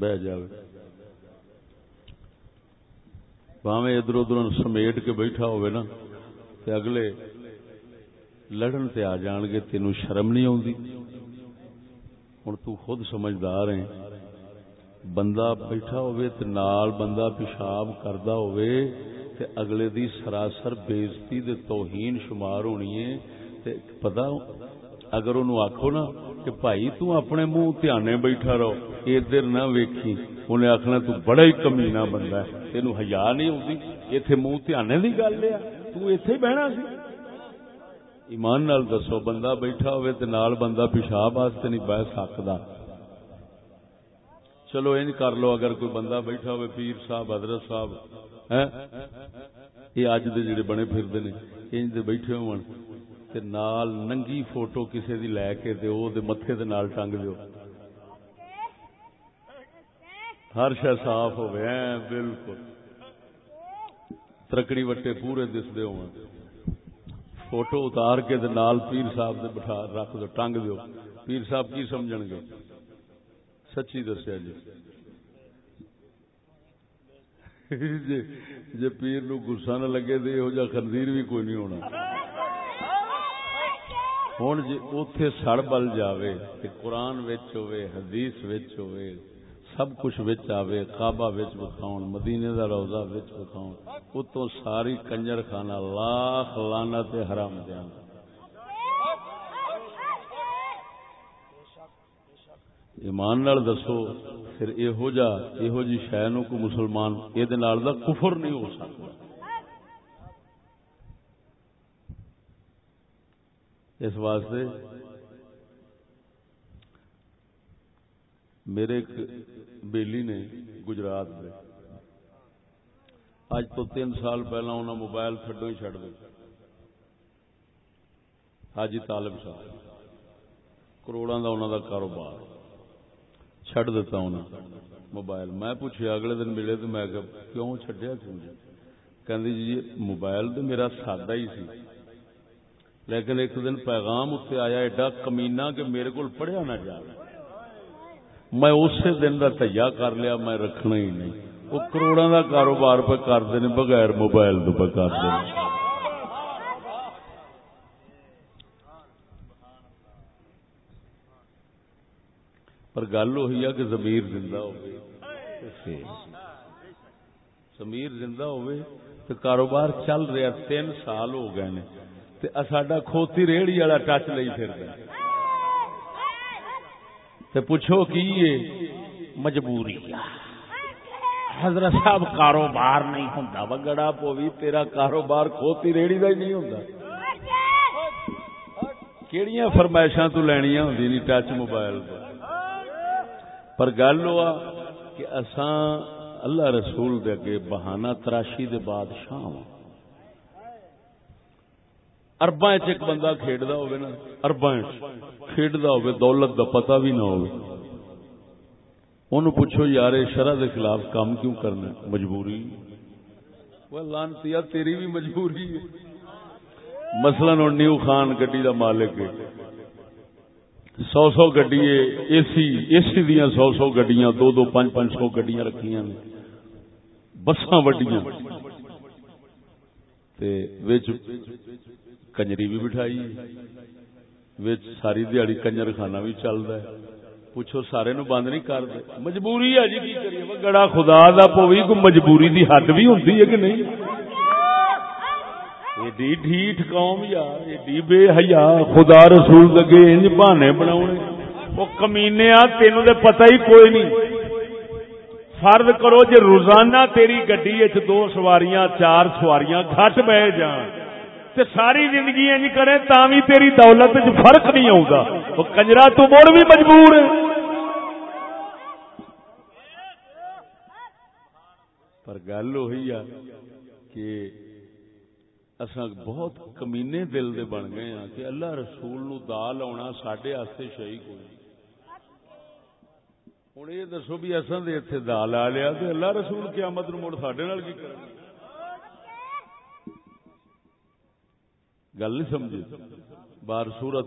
بہ جاوے۔ باویں ادھر ادھر سمیٹ کے بیٹھا ہوئے نا، تے اگلے لڑن تے آ جان گے، تینوں شرم نہیں آتی ہوں تو خود سمجھدار ہے بندہ بیٹھا ہوئے تے نال بندہ پیشاب کردا ہوئے، تے اگلے دی سراسر بےزتی دے توہین شمار ہونی ہے۔ تے پتہ، اگر انہوں آکھو نا کہ بھائی تو اپنے منہ دھیانے بیٹھا رہو، ادھر نہ ویکھی۔ انہیں آخنا تو بڑا ہی کمینا بندہ ہے۔ تین ہزار نہیں آتی اتنے منہ دھیانے کی گل ہے۔ تھی بہنا سی۔ ایمان نال دسو، بندہ بیٹھا ہوئے تے نال بندہ پیشاب واسطے نہیں بہ سکتا۔ چلو انج کر لو، اگر کوئی بندہ بیٹھا ہوئے، پیر صاحب، حضرت صاحب یہ اج دے جڑے بنے پھرتے ہیں انج دے بیٹھے ہو نال ننگی فوٹو کسے دی لے کے دے او دے متھے دے نال ٹنگ دیو ہر شہ صاف ہو بالکل۔ ترکڑی وٹے پورے دستے ہو فوٹو اتار کے نال پیر صاحب دے بٹھا رکھ دو، ٹنگ دو پیر صاحب کی سمجھ گے؟ سچی دسیا جی۔ جی جی پیر نو گسا نہ لگے تو یہ جا خنزیر بھی کوئی نہیں ہونا۔ ہوں جی اتے سڑ بل جائے قرآن ہوے، حدیث ہوے۔ سب کچھ وچ آوے، کعبہ وچ بکھاؤن مدینے دا روزہ وچ بکھاؤن اتوں ساری کنجر خانہ لاکھ لعنت حرام دیاں ایمان نال دسو، پھر یہو جا یہو جی شہ نو کو مسلمان اے یہ دا کفر نہیں ہو سکتا۔ اس واسطے میرے ایک بیلی نے گجرات میں اج تو تین سال پہلا انہوں موبائل تھڈو ہی چڑھ دیا حاجی طالب صاحب کروڑوں کا انہوں کا کاروبار۔ چڈ دتا انہیں موبائل۔ میں پوچھا اگلے دن ملے تو میں کیوں چڈیا کیوں جی؟ کہ جی موبائل تو میرا سادہ ہی سی۔ لیکن ایک دن پیغام اتنے آیا، ایڈا کمینا کہ میرے کو پڑھیا نہ جا۔ میں اسی دن کا تیا کر لیا، میں رکھنا ہی نہیں۔ وہ کروڑوں کا کاروبار پہ کرتے ہیں، بغیر موبائل تو پہ کرتے ہیں۔ پر گل وہی ہے کہ زمیر زندہ ہو زمیر زندہ ہوئے تو کاروبار چل رہا تین سال ہو گئے ساڈا کھوتی ریڑی والا ٹچ لئی پھر تے پوچھو کی مجبوری حضرت صاحب کاروبار نہیں ہوں وگڑا پوی تیرا کاروبار کھوتی ریڑی کا ہی نہیں ہوں کہڑی فرمائشاں تو لینیا ہوں نہیں ٹچ موبائل پر گل ہوا کہ اساں اللہ رسول دے اگے بہانہ تراشی دے بعد شام اربا ایک بندہ کھیڈتا ہوگا نا اربا کھیڈتا ہو دولت دا پتہ بھی نہ ہو پوچھو، یار شرح دے خلاف کام کیوں کرنا مجبوری؟ لانتی تیری بھی مجبوری ہے۔ مثلا ہوں، نیو خان گڈی دا مالک ہے۔ سو سو گڈی اے سی اے سی دیا سو سو گڈیاں، دو دو پانچ پانچ سو گڈیاں رکھیاں بساں وڈیاں۔ کنجری بھی بٹھائی ساری دیہڑی کنجر خانہ بھی چلتا ہے پوچھو سارے نو بند نہیں کر مجبوری ہے جی کی کریے گڑا خدا دا پوی کو مجبوری دی حد بھی ہوتی ہے کہ نہیں ایڈی ڈھیٹ قوم یار ایڈی بے حیا خدا رسول لگے انج بہانے بنا وہ کمینے آ تینوں دے پتہ ہی کوئی نہیں فرض کرو جی روزانہ تیری گڈی دو سواریاں چار سواریاں گھٹ بہ جان تے ساری زندگی انج کرے تا بھی تیری دولت وچ فرق نہیں آؤں وہ کنجرا تو مڑ بھی مجبور ہے۔ پر گل وہی آ کہ اصا بہت کمینے دل دے بن گئے ہاں کہ اللہ رسول نو دال آنا سڈے شہی کوئی ہوں یہ دسو بھی اصل اتنے دال آ لیا تو اللہ رسول قیامت نو مڑ سڈے کی کریں گل نہیں سمجھی؟ بار سورت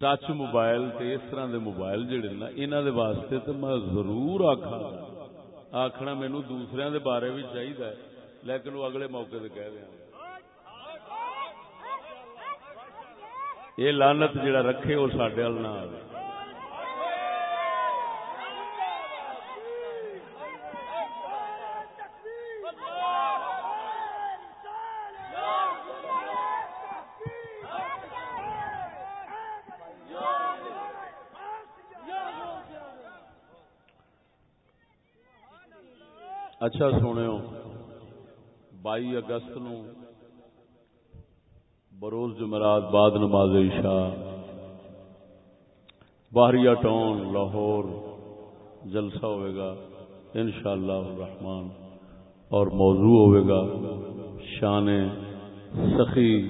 ٹچ موبائل تے اس طرح دے موبائل جڑے نا انہوں دے واسطے تو میں ضرور آخا آخنا مینو دوسرے دے بارے بھی چاہیے لیکن وہ اگلے موقع سے کہہ دیا۔ یہ لانت جڑا رکھے، وہ سڈے نہ آئے اچھا سنو بائی اگست نو بروز جمعرات بعد نماز عشاء۔ باہریا ٹاؤن لاہور جلسہ ہوئے گا انشاءاللہ الرحمن۔ اور موضوع ہوئے گا شان سخی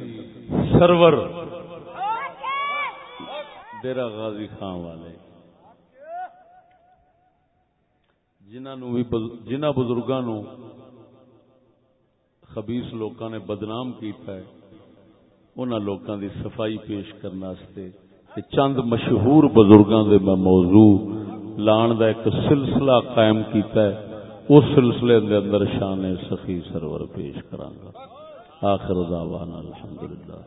سرور۔ ڈیرا غازی خان والے۔ جنہ بزرگاں نو خبیس لوکاں نے بدنام کیتا ہے، انہاں لوکاں دی صفائی پیش کرنے چند مشہور بزرگاں دے میں موضوع لان دا ایک سلسلہ قائم کیتا ہے، اس سلسلے دے اندر شان سخی سرور پیش کراں گا۔ آخر دعوانا الحمدللہ۔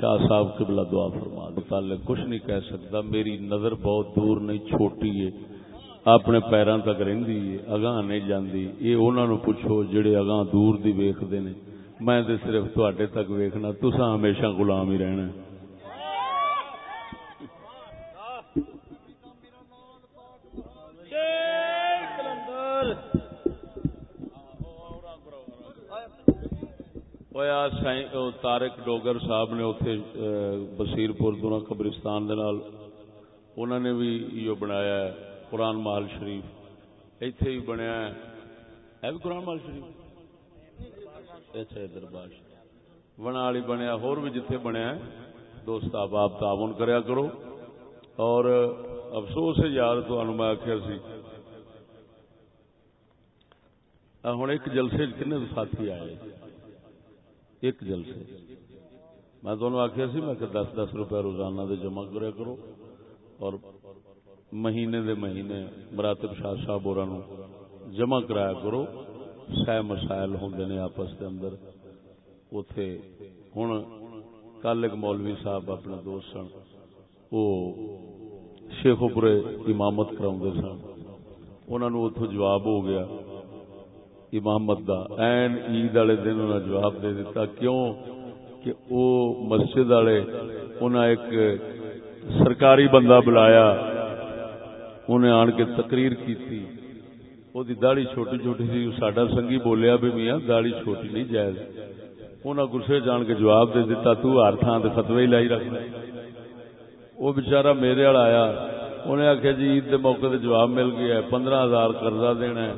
شاہ صاحب قبلہ دعا فرما، متعلق کچھ نہیں کہہ سکتا، میری نظر بہت دور نہیں، چھوٹی ہے۔ اپنے پیروں تک رہی ہے، اگاں نہیں جاندی۔ یہ انہاں نو پوچھو جڑے اگاں دور دی ویکھدے ہیں میں تے صرف تواڈے تک ویکھنا، تساں ہمیشہ غلام ہی رہنا۔ تارک ڈوگر صاحب نے اتنے بسیرپور پور قبرستان دے نال انہوں نے بھی یہ بنایا ہے قرآن محل شریف۔ اتے بھی بنیا ہے۔ ہے بھی قرآن محل شریف؟ اچھا دربار شریف۔ بنا والی بنیا، ہور بھی جتھے بنیا ہے۔ دوست آپ تعاون کریا کرو۔ اور افسوس ہے یار تو میں آخیا سی۔ ہوں ایک جلسے کنے ساتھی آئے؟ ایک جلسے میں تمہیں آخیا سی، میں دس دس روپے روزانہ دے جمع کریا کرو۔ اور مہینے دے مہینے مراتب شاہ صاحب اور جمع کرایا کرو۔ سہ مسائل ہوں نے آپس کے اندر۔ اتے ہوں کل ایک مولوی صاحب اپنے دوست سن وہ شیخ پورے امامت کرا سن۔ انہوں اتو جواب ہو گیا، امامت دا۔ این عید والے دن انہوں جواب دے دیتا کیوں؟ کہ او مسجد والے انہیں ایک سرکاری بندہ بلایا۔ انہیں آن کے تقریر کی داڑی چھوٹی چھوٹی سی ساڈا سنگھی بولیا بھی میاں داڑی چھوٹی نہیں، جائز۔ انہیں گسے جان کے جواب دے دیتا تو ہر تھان سے فتوی لائی رکھنا وہ بچارا میرے والا آیا۔ انہیں آخیا جی عید کے موقع تے جواب مل گیا ہے، پندرہ ہزار قرضہ دینا ہے۔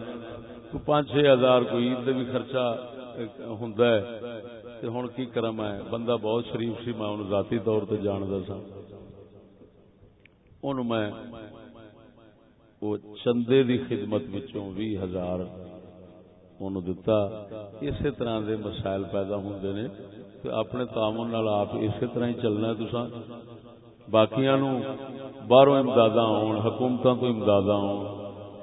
تو پانچ چھ ہزار کوئی عید بھی خرچہ ہوں ہوں کی کرم ہے بندہ بہت شریف سی، میں ذاتی طور پہ جانتا سا ان میں وہ چندے دی خدمت وچوں بھی ہزار دتا۔ اسی طرح دے مسائل پیدا ہوندے نے تے اپنے تعاون نال آپ اسی طرح ہی چلنا ہے تساں۔ باقیاں نو باہروں امداداں ہون، حکومتاں تو امداداں ہون۔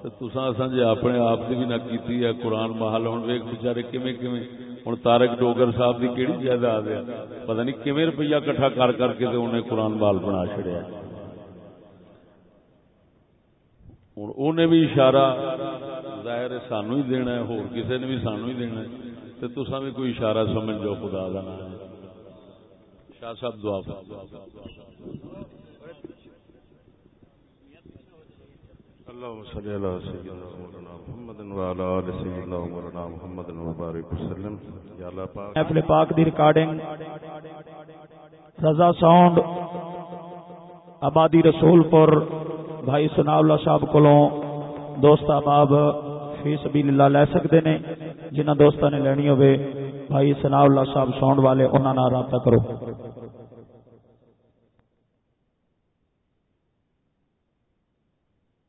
تے تساں اساں جے اپنے آپ دی بھی نہ کیتی ہے، قرآن محل ہن ویکھ بیچارے کیویں کیویں۔ ہن تارک ڈوگر صاحب دی کیڑی جائیداد ہے؟ پتہ نہیں کیویں روپیہ اکٹھا کر کر کے تے انہیں قرآن محل بنا چھڑیا۔ ہے ہوں انہیں بھی اشارہ ظاہر سانو ہی دینا ہے ہور کسی نے بھی سانو ہی دینا ہے تو تسا بھی کوئی اشارہ سمجھ جاؤ خدا کا نام ہے شاہ صاحب دعا اللهم صل على سيدنا مولانا محمد وعلى ال سيدنا مولانا محمد وبارك وسلم یا اللہ پاک اپنے پاک دی ریکارڈنگ رضا ساؤنڈ آبادی رسول پور بھائی سنا اللہ صاحب کو دوست احباب فی سبیل اللہ لے سکتے ہیں جنہ دوستوں نے لینی ہوئے بھائی سنا اللہ صاحب ساؤنڈ والے انہوں نے رابطہ کرو۔